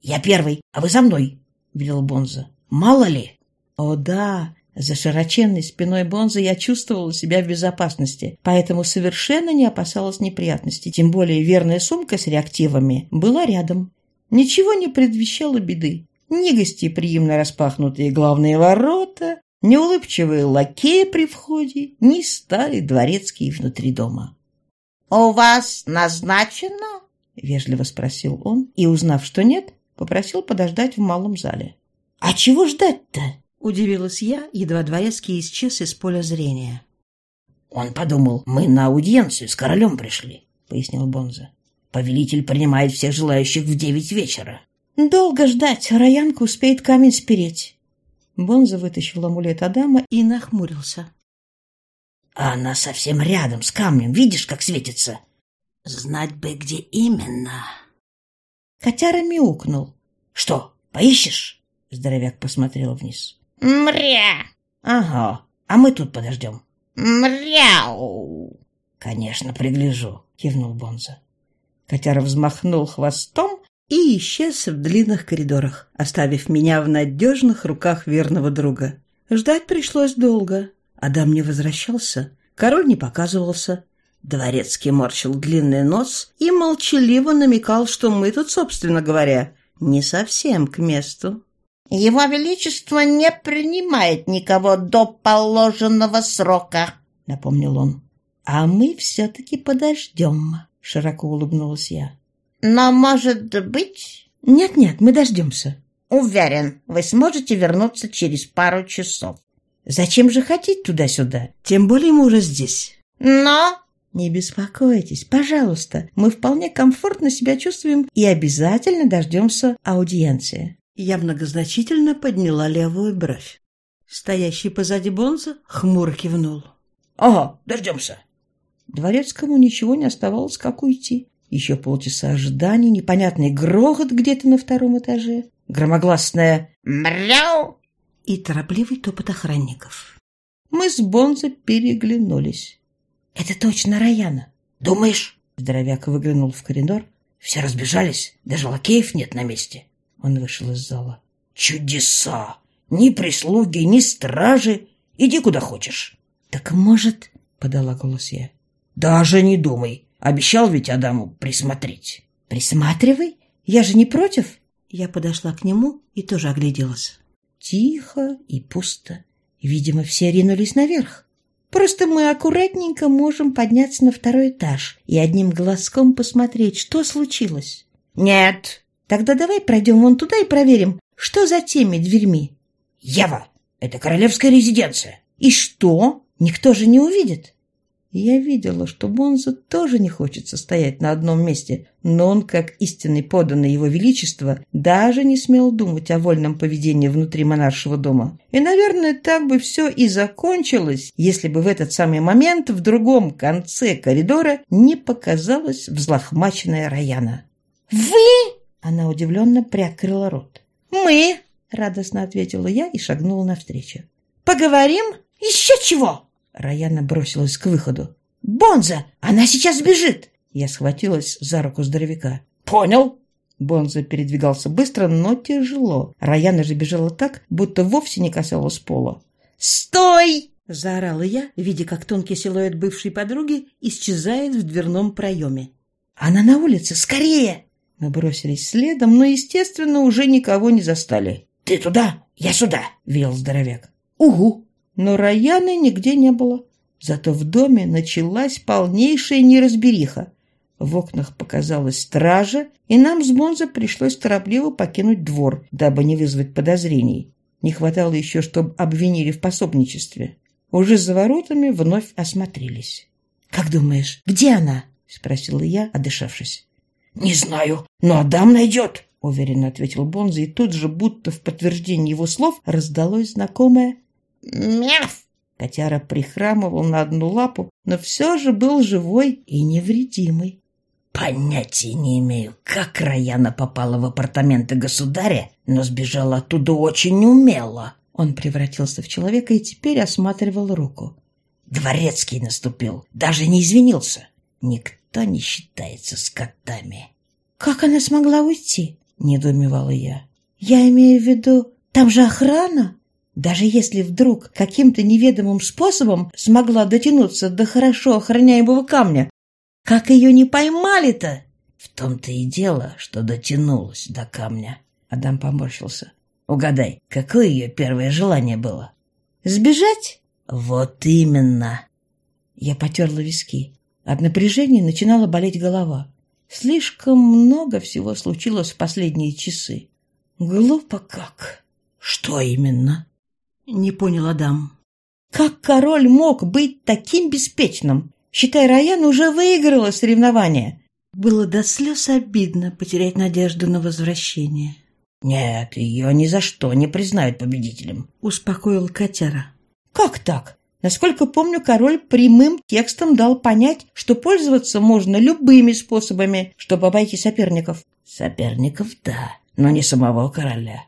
«Я первый, а вы за мной!» — велел Бонза. «Мало ли!» «О да, за широченной спиной Бонза я чувствовала себя в безопасности, поэтому совершенно не опасалась неприятностей, тем более верная сумка с реактивами была рядом. Ничего не предвещало беды. Ни гостеприимно распахнутые главные ворота, ни улыбчивые лакеи при входе, ни старый дворецкий внутри дома. «У вас назначено?» — вежливо спросил он, и, узнав, что нет, попросил подождать в малом зале. «А чего ждать-то?» Удивилась я, едва дворецкий исчез из поля зрения. «Он подумал, мы на аудиенцию с королем пришли», — пояснил Бонза. «Повелитель принимает всех желающих в девять вечера». «Долго ждать, Раянка успеет камень спереть». Бонза вытащил амулет Адама и нахмурился. «А она совсем рядом с камнем, видишь, как светится?» «Знать бы, где именно». Котяра мяукнул. «Что, поищешь?» Здоровяк посмотрел вниз. «Мря!» «Ага, а мы тут подождем». «Мряу!» «Конечно, пригляжу», — кивнул Бонза. Котяра взмахнул хвостом и исчез в длинных коридорах, оставив меня в надежных руках верного друга. Ждать пришлось долго. Адам не возвращался, король не показывался. Дворецкий морщил длинный нос и молчаливо намекал, что мы тут, собственно говоря, не совсем к месту. Его Величество не принимает никого до положенного срока», — напомнил он. «А мы все-таки подождем», — широко улыбнулась я. «Но, может быть...» «Нет-нет, мы дождемся». «Уверен, вы сможете вернуться через пару часов». «Зачем же ходить туда-сюда? Тем более мы уже здесь». «Но...» «Не беспокойтесь, пожалуйста. Мы вполне комфортно себя чувствуем и обязательно дождемся аудиенции». Я многозначительно подняла левую бровь. Стоящий позади Бонза хмуро кивнул. «Ага, дождемся». Дворецкому ничего не оставалось, как уйти. Еще полчаса ожидания, непонятный грохот где-то на втором этаже, громогласное «Мряу!» и торопливый топот охранников. Мы с Бонзо переглянулись. «Это точно Раяна». «Думаешь?» Здоровяк выглянул в коридор. «Все разбежались, даже лакеев нет на месте». Он вышел из зала. «Чудеса! Ни прислуги, ни стражи! Иди куда хочешь». «Так, может...» — подала голос я. «Даже не думай. Обещал ведь Адаму присмотреть». «Присматривай. Я же не против». Я подошла к нему и тоже огляделась. Тихо и пусто. Видимо, все ринулись наверх. Просто мы аккуратненько можем подняться на второй этаж и одним глазком посмотреть, что случилось. «Нет». «Тогда давай пройдем вон туда и проверим, что за теми дверьми». «Ева, это королевская резиденция». «И что? Никто же не увидит». Я видела, что Бонза тоже не хочет стоять на одном месте, но он, как истинный поданный его величество, даже не смел думать о вольном поведении внутри монаршего дома. И, наверное, так бы все и закончилось, если бы в этот самый момент в другом конце коридора не показалась взлохмаченная Раяна. «Вы?» — она удивленно приоткрыла рот. «Мы?» — радостно ответила я и шагнула навстречу. «Поговорим? Еще чего?» Раяна бросилась к выходу. «Бонза! Она сейчас бежит!» Я схватилась за руку здоровяка. «Понял!» Бонза передвигался быстро, но тяжело. Раяна же бежала так, будто вовсе не касалась пола. «Стой!» — заорала я, видя, как тонкий силуэт бывшей подруги исчезает в дверном проеме. «Она на улице! Скорее!» Мы бросились следом, но, естественно, уже никого не застали. «Ты туда, я сюда!» — велел здоровяк. «Угу!» Но Раяны нигде не было. Зато в доме началась полнейшая неразбериха. В окнах показалась стража, и нам с Бонзо пришлось торопливо покинуть двор, дабы не вызвать подозрений. Не хватало еще, чтобы обвинили в пособничестве. Уже за воротами вновь осмотрелись. «Как думаешь, где она?» — спросила я, отдышавшись. «Не знаю, но Адам найдет», — уверенно ответил Бонзо, и тут же, будто в подтверждение его слов, раздалось знакомое «Мяв!» Котяра прихрамывал на одну лапу, но все же был живой и невредимый. Понятия не имею, как Раяна попала в апартаменты государя, но сбежала оттуда очень умело. Он превратился в человека и теперь осматривал руку. Дворецкий наступил, даже не извинился. Никто не считается с котами. «Как она смогла уйти?» — недоумевала я. «Я имею в виду, там же охрана!» Даже если вдруг каким-то неведомым способом смогла дотянуться до хорошо охраняемого камня, как ее не поймали-то? В том-то и дело, что дотянулась до камня. Адам поморщился. Угадай, какое ее первое желание было? Сбежать? Вот именно. Я потерла виски. От напряжения начинала болеть голова. Слишком много всего случилось в последние часы. Глупо как. Что именно? Не понял Адам. Как король мог быть таким беспечным? Считай, Раян уже выиграла соревнование. Было до слез обидно потерять надежду на возвращение. «Нет, ее ни за что не признают победителем», — успокоил котяра. «Как так? Насколько помню, король прямым текстом дал понять, что пользоваться можно любыми способами, чтобы обойти соперников». «Соперников, да, но не самого короля.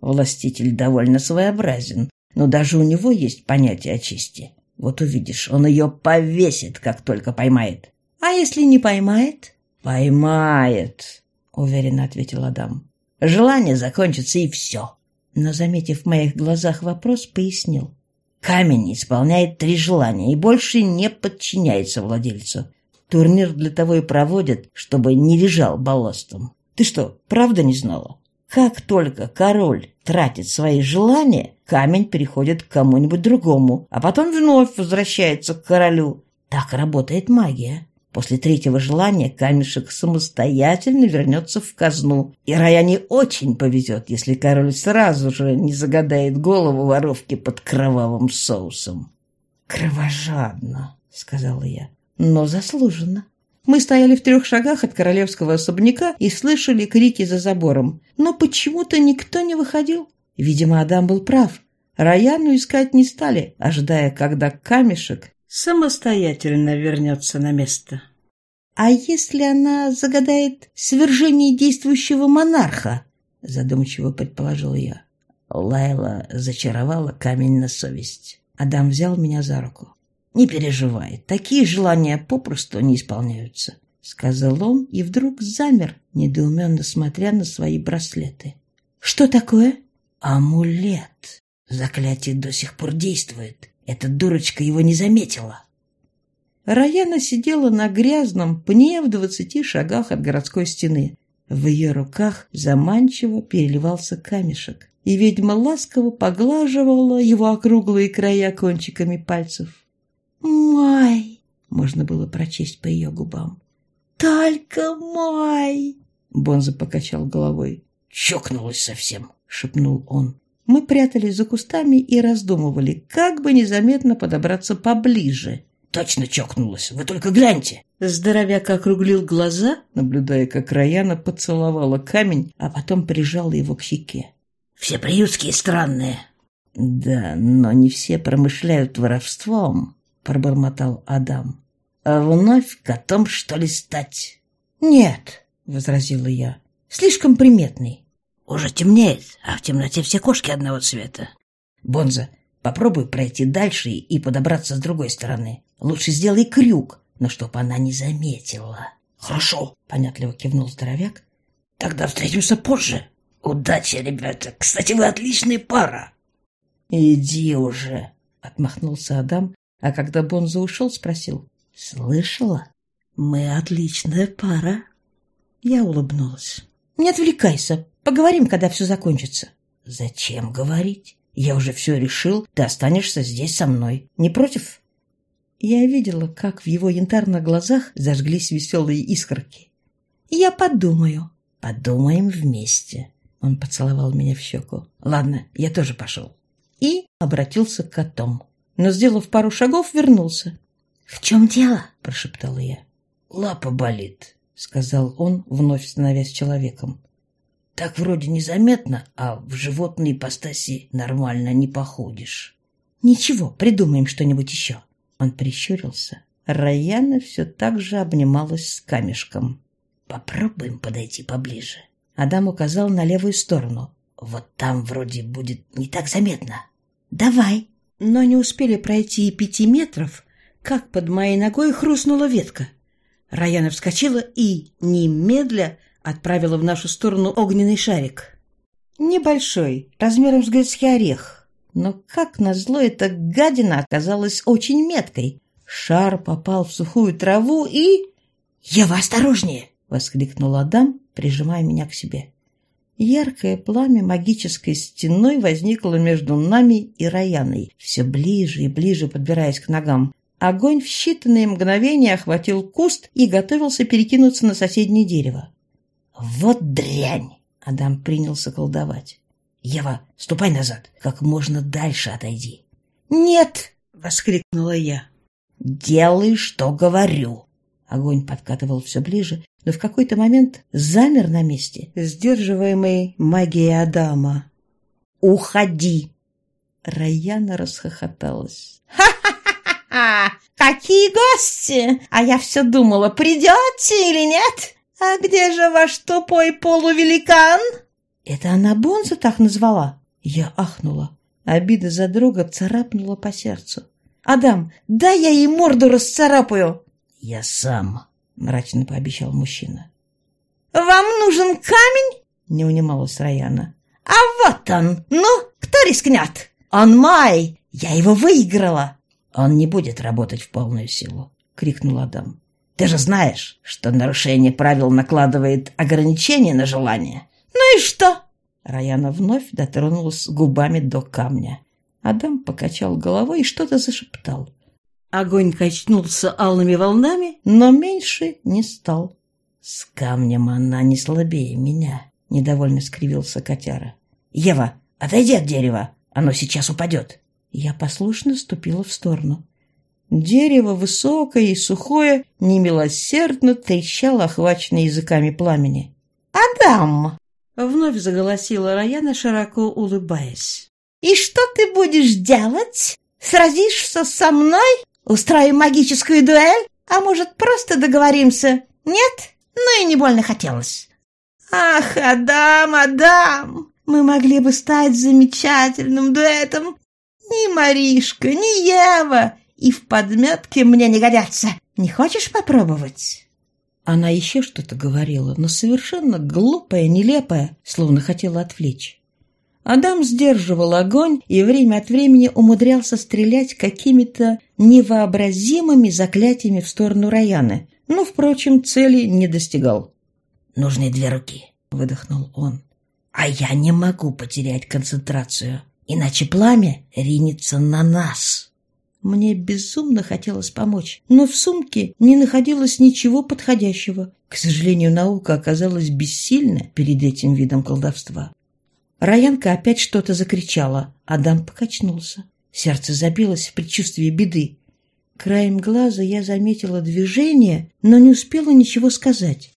Властитель довольно своеобразен, но даже у него есть понятие о чести. Вот увидишь, он ее повесит, как только поймает. А если не поймает? Поймает, уверенно ответил Адам. Желание закончится и все. Но, заметив в моих глазах вопрос, пояснил. Камень исполняет три желания и больше не подчиняется владельцу. Турнир для того и проводят, чтобы не лежал балластом. Ты что, правда не знала? Как только король тратит свои желания, камень переходит к кому-нибудь другому, а потом вновь возвращается к королю. Так работает магия. После третьего желания камешек самостоятельно вернется в казну. И Раяне очень повезет, если король сразу же не загадает голову воровки под кровавым соусом. «Кровожадно», — сказала я, — «но заслуженно». Мы стояли в трех шагах от королевского особняка и слышали крики за забором. Но почему-то никто не выходил. Видимо, Адам был прав. Раяну искать не стали, ожидая, когда камешек самостоятельно вернется на место. «А если она загадает свержение действующего монарха?» задумчиво предположил я. Лайла зачаровала камень на совесть. Адам взял меня за руку. «Не переживай, такие желания попросту не исполняются», — сказал он и вдруг замер, недоуменно смотря на свои браслеты. «Что такое?» «Амулет», — Заклятие до сих пор действует. Эта дурочка его не заметила. Раяна сидела на грязном пне в двадцати шагах от городской стены. В ее руках заманчиво переливался камешек, и ведьма ласково поглаживала его округлые края кончиками пальцев. «Май!» — можно было прочесть по ее губам. «Только май!» — Бонза покачал головой. «Чокнулась совсем!» — шепнул он. Мы прятались за кустами и раздумывали, как бы незаметно подобраться поближе. «Точно чокнулась! Вы только гляньте!» Здоровяк округлил глаза, наблюдая, как Раяна поцеловала камень, а потом прижала его к щеке. «Все приютские странные!» «Да, но не все промышляют воровством», — пробормотал Адам. «А вновь котом, что ли, стать?» «Нет», — возразила я, — «слишком приметный». «Уже темнеет, а в темноте все кошки одного цвета». «Бонза, попробуй пройти дальше и подобраться с другой стороны. Лучше сделай крюк, но чтоб она не заметила. «Хорошо», — понятливо кивнул здоровяк. «Тогда встретимся позже. Удачи, ребята. Кстати, вы отличная пара». «Иди уже», — отмахнулся Адам, а когда Бонза ушел, спросил. «Слышала? Мы отличная пара». Я улыбнулась. «Не отвлекайся. Поговорим, когда все закончится». «Зачем говорить? Я уже все решил. Ты останешься здесь со мной. Не против?» Я видела, как в его янтарных глазах зажглись веселые искорки. «Я подумаю». «Подумаем вместе». Он поцеловал меня в щеку. «Ладно, я тоже пошел». И обратился к котам. Но, сделав пару шагов, вернулся. «В чем дело?» – прошептала я. «Лапа болит», – сказал он, вновь становясь человеком. «Так вроде незаметно, а в животной ипостаси нормально не походишь». «Ничего, придумаем что-нибудь еще». Он прищурился. Раяна все так же обнималась с камешком. «Попробуем подойти поближе». Адам указал на левую сторону. «Вот там вроде будет не так заметно». «Давай». Но не успели пройти и пяти метров, как под моей ногой хрустнула ветка. Раяна вскочила и, немедля, отправила в нашу сторону огненный шарик. Небольшой, размером с грецкий орех. Но, как назло, эта гадина оказалась очень меткой. Шар попал в сухую траву и... «Ева, осторожнее!» — воскликнул Адам, прижимая меня к себе. Яркое пламя магической стеной возникло между нами и Раяной, все ближе и ближе подбираясь к ногам. Огонь в считанные мгновения охватил куст и готовился перекинуться на соседнее дерево. «Вот дрянь!» — Адам принялся колдовать. «Ева, ступай назад, как можно дальше отойди». «Нет!» — воскликнула я. «Делай, что говорю!» Огонь подкатывал все ближе, но в какой-то момент замер на месте, сдерживаемый магией Адама. «Уходи!» Раяна расхохоталась. «Ха-ха-ха! Какие гости! А я все думала, придете или нет? А где же ваш тупой полувеликан?» «Это она Бонза так назвала?» Я ахнула. Обида за друга царапнула по сердцу. «Адам, дай я ей морду расцарапаю!» «Я сам», — мрачно пообещал мужчина. «Вам нужен камень?» — не унималась Раяна. «А вот он! Ну, кто рискнет? Он мой! Я его выиграла!» «Он не будет работать в полную силу», — крикнул Адам. «Ты же знаешь, что нарушение правил накладывает ограничения на желание». «Ну и что?» Раяна вновь дотронулась губами до камня. Адам покачал головой и что-то зашептал. Огонь качнулся алыми волнами, но меньше не стал. «С камнем она не слабее меня», — недовольно скривился котяра. «Ева, отойди от дерева, оно сейчас упадет». Я послушно ступила в сторону. Дерево высокое и сухое немилосердно трещало, охваченное языками пламени. «Адам!» Вновь заголосила Раяна, широко улыбаясь. «И что ты будешь делать? Сразишься со мной? Устроим магическую дуэль? А может, просто договоримся? Нет? Ну и не больно хотелось». «Ах, Адам, Адам! Мы могли бы стать замечательным дуэтом. Ни Маришка, ни Ева и в подметке мне не годятся. Не хочешь попробовать?» Она еще что-то говорила, но совершенно глупое, нелепое, словно хотела отвлечь. Адам сдерживал огонь и время от времени умудрялся стрелять какими-то невообразимыми заклятиями в сторону Раяны, но, впрочем, цели не достигал. «Нужны две руки», — выдохнул он. «А я не могу потерять концентрацию, иначе пламя ринется на нас». Мне безумно хотелось помочь, но в сумке не находилось ничего подходящего. К сожалению, наука оказалась бессильна перед этим видом колдовства. Раянка опять что-то закричала. Адам покачнулся. Сердце забилось в предчувствии беды. Краем глаза я заметила движение, но не успела ничего сказать.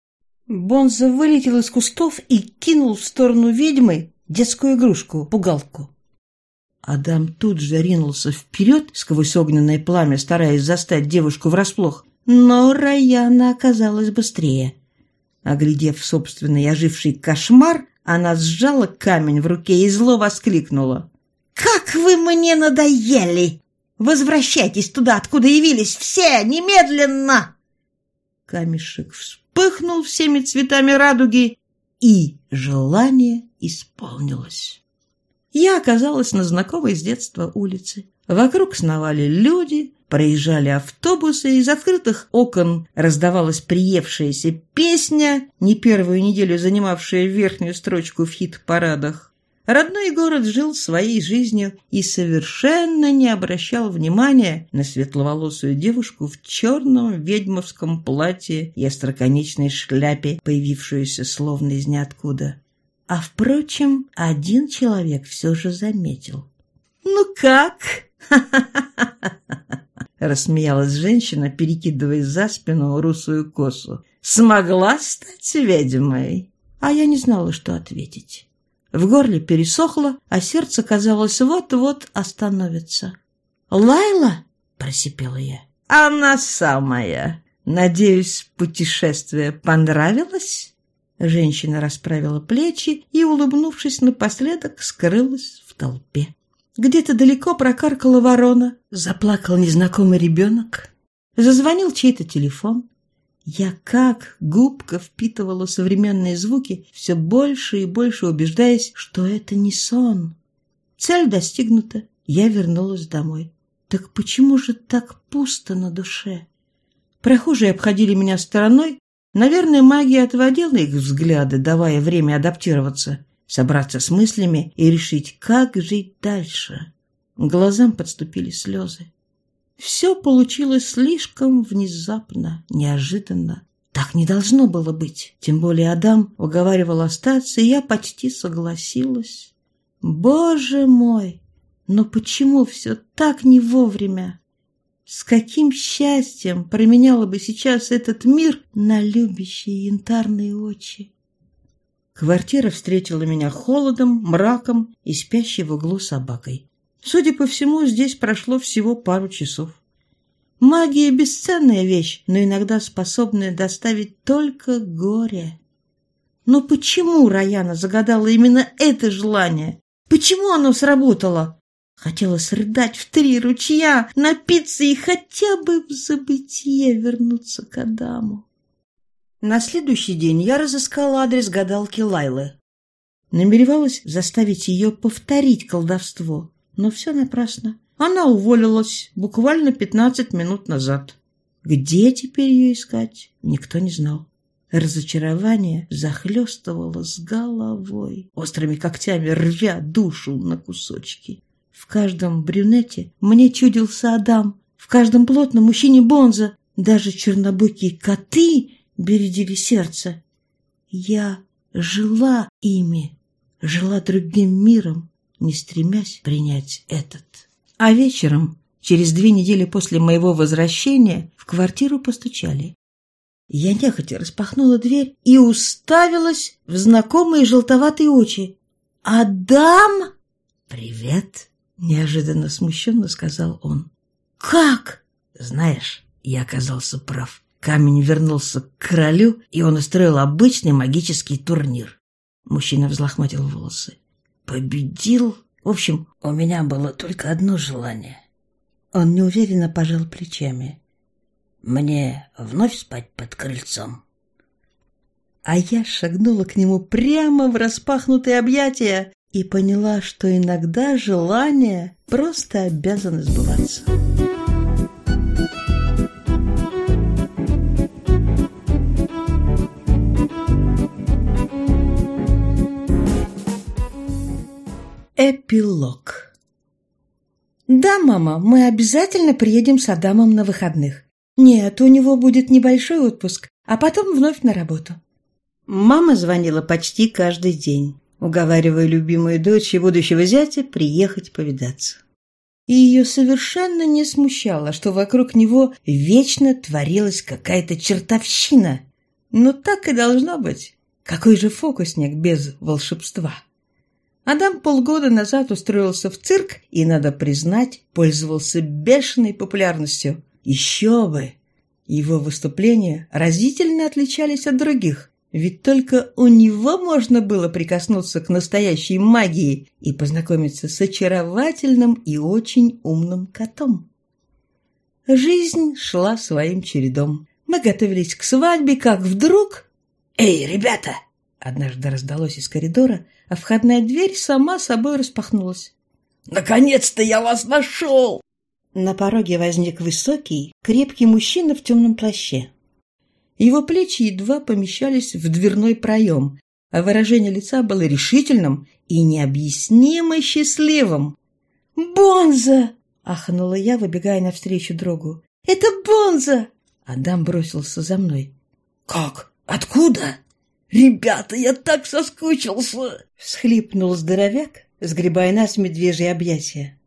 Бонза вылетел из кустов и кинул в сторону ведьмы детскую игрушку, пугалку. Адам тут же ринулся вперед сквозь огненное пламя, стараясь застать девушку врасплох. Но Раяна оказалась быстрее. Оглядев собственный оживший кошмар, она сжала камень в руке и зло воскликнула. «Как вы мне надоели! Возвращайтесь туда, откуда явились все, немедленно!» Камешек вспыхнул всеми цветами радуги, и желание исполнилось. Я оказалась на знакомой с детства улице. Вокруг сновали люди, проезжали автобусы, из открытых окон раздавалась приевшаяся песня, не первую неделю занимавшая верхнюю строчку в хит-парадах. Родной город жил своей жизнью и совершенно не обращал внимания на светловолосую девушку в черном ведьмовском платье и остроконечной шляпе, появившуюся словно из ниоткуда. А, впрочем, один человек все же заметил. «Ну как?» Рассмеялась женщина, перекидывая за спину русую косу. «Смогла стать ведьмой?» А я не знала, что ответить. В горле пересохло, а сердце, казалось, вот-вот остановится. «Лайла?» — просипела я. «Она самая. Надеюсь, путешествие понравилось?» Женщина расправила плечи и, улыбнувшись напоследок, скрылась в толпе. Где-то далеко прокаркала ворона, заплакал незнакомый ребенок, зазвонил чей-то телефон. Я как губка впитывала современные звуки, все больше и больше убеждаясь, что это не сон. Цель достигнута, я вернулась домой. Так почему же так пусто на душе? Прохожие обходили меня стороной, Наверное, магия отводила их взгляды, давая время адаптироваться, собраться с мыслями и решить, как жить дальше. Глазам подступили слезы. Все получилось слишком внезапно, неожиданно. Так не должно было быть. Тем более Адам уговаривал остаться, и я почти согласилась. Боже мой! Но почему все так не вовремя? С каким счастьем променяла бы сейчас этот мир на любящие янтарные очи. Квартира встретила меня холодом, мраком и спящей в углу собакой. Судя по всему, здесь прошло всего пару часов. Магия — бесценная вещь, но иногда способная доставить только горе. Но почему Раяна загадала именно это желание? Почему оно сработало? Хотелось рыдать в три ручья, напиться и хотя бы в забытие вернуться к Адаму. На следующий день я разыскала адрес гадалки Лайлы. Намеревалась заставить ее повторить колдовство, но все напрасно. Она уволилась буквально пятнадцать минут назад. Где теперь ее искать, никто не знал. Разочарование захлестывало с головой, острыми когтями рвя душу на кусочки. В каждом брюнете мне чудился Адам, в каждом плотном мужчине Бонза, даже чернобокие коты бередили сердце. Я жила ими, жила другим миром, не стремясь принять этот. А вечером, через две недели после моего возвращения, в квартиру постучали. Я нехотя распахнула дверь и уставилась в знакомые желтоватые очи. «Адам!» «Привет!» Неожиданно смущенно сказал он. «Как?» «Знаешь, я оказался прав. Камень вернулся к королю, и он устроил обычный магический турнир». Мужчина взлохматил волосы. «Победил? В общем, у меня было только одно желание». Он неуверенно пожал плечами. «Мне вновь спать под крыльцом?» А я шагнула к нему прямо в распахнутые объятия, и поняла, что иногда желания просто обязаны сбываться. Эпилог «Да, мама, мы обязательно приедем с Адамом на выходных. Нет, у него будет небольшой отпуск, а потом вновь на работу». Мама звонила почти каждый день, уговаривая любимую дочь и будущего зятя приехать повидаться. И ее совершенно не смущало, что вокруг него вечно творилась какая-то чертовщина. Но так и должно быть. Какой же фокусник без волшебства? Адам полгода назад устроился в цирк и, надо признать, пользовался бешеной популярностью. Еще бы! Его выступления разительно отличались от других, ведь только у него можно было прикоснуться к настоящей магии и познакомиться с очаровательным и очень умным котом. Жизнь шла своим чередом. Мы готовились к свадьбе, как вдруг... «Эй, ребята!» Однажды раздалось из коридора, а входная дверь сама собой распахнулась. «Наконец-то я вас нашел!» На пороге возник высокий, крепкий мужчина в темном плаще. Его плечи едва помещались в дверной проем, а выражение лица было решительным и необъяснимо счастливым. «Бонза!» — ахнула я, выбегая навстречу другу. «Это Бонза!» Адам бросился за мной. «Как? Откуда?» «Ребята, я так соскучился!» — всхлипнул здоровяк, сгребая нас в медвежьи объятия.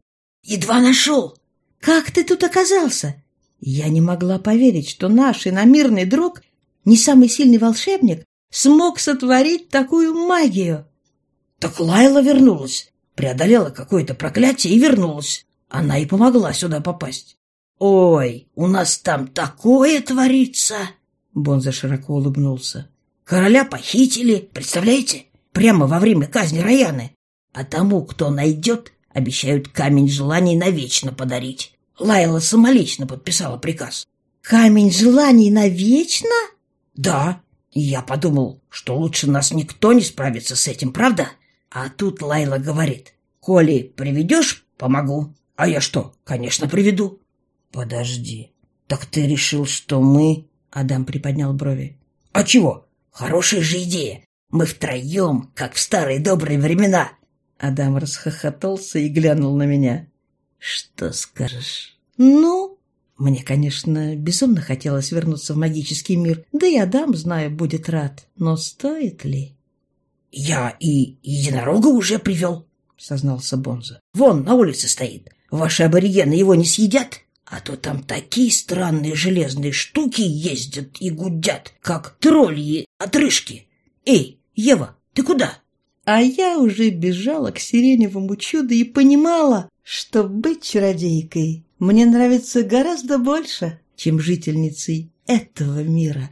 «Едва нашел!» «Как ты тут оказался?» Я не могла поверить, что наш иномирный друг, не самый сильный волшебник, смог сотворить такую магию. Так Лайла вернулась, преодолела какое-то проклятие и вернулась. Она и помогла сюда попасть. «Ой, у нас там такое творится!» Бонза широко улыбнулся. Короля похитили, представляете? Прямо во время казни Раяны. А тому, кто найдет, обещают камень желаний навечно подарить. Лайла самолично подписала приказ. «Камень желаний навечно?» «Да». я подумал, что лучше нас никто не справится с этим, правда? А тут Лайла говорит, «Коли приведешь, помогу». А я что, конечно, приведу. «Подожди, так ты решил, что мы...» Адам приподнял брови. «А чего? Хорошая же идея. Мы втроем, как в старые добрые времена. Адам расхохотался и глянул на меня. Что скажешь? Ну? Мне, конечно, безумно хотелось вернуться в магический мир, да и Адам, знаю, будет рад. Но стоит ли? Я и единорога уже привел, сознался Бонза. Вон, на улице стоит. Ваши аборигены его не съедят? А то там такие странные железные штуки ездят и гудят, как тролли отрыжки. Эй, Ева, ты куда? А я уже бежала к сиреневому чуду и понимала, что быть чародейкой мне нравится гораздо больше, чем жительницей этого мира.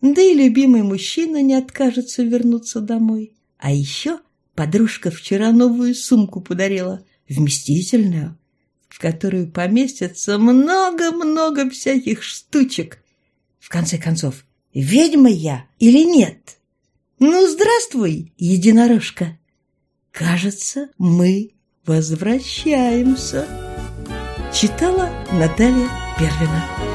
Да и любимый мужчина не откажется вернуться домой. А еще подружка вчера новую сумку подарила, вместительную, в которую поместится много-много всяких штучек. В конце концов, ведьма я или нет? Ну, здравствуй, единорожка. Кажется, мы возвращаемся. Читала Наталья Первина.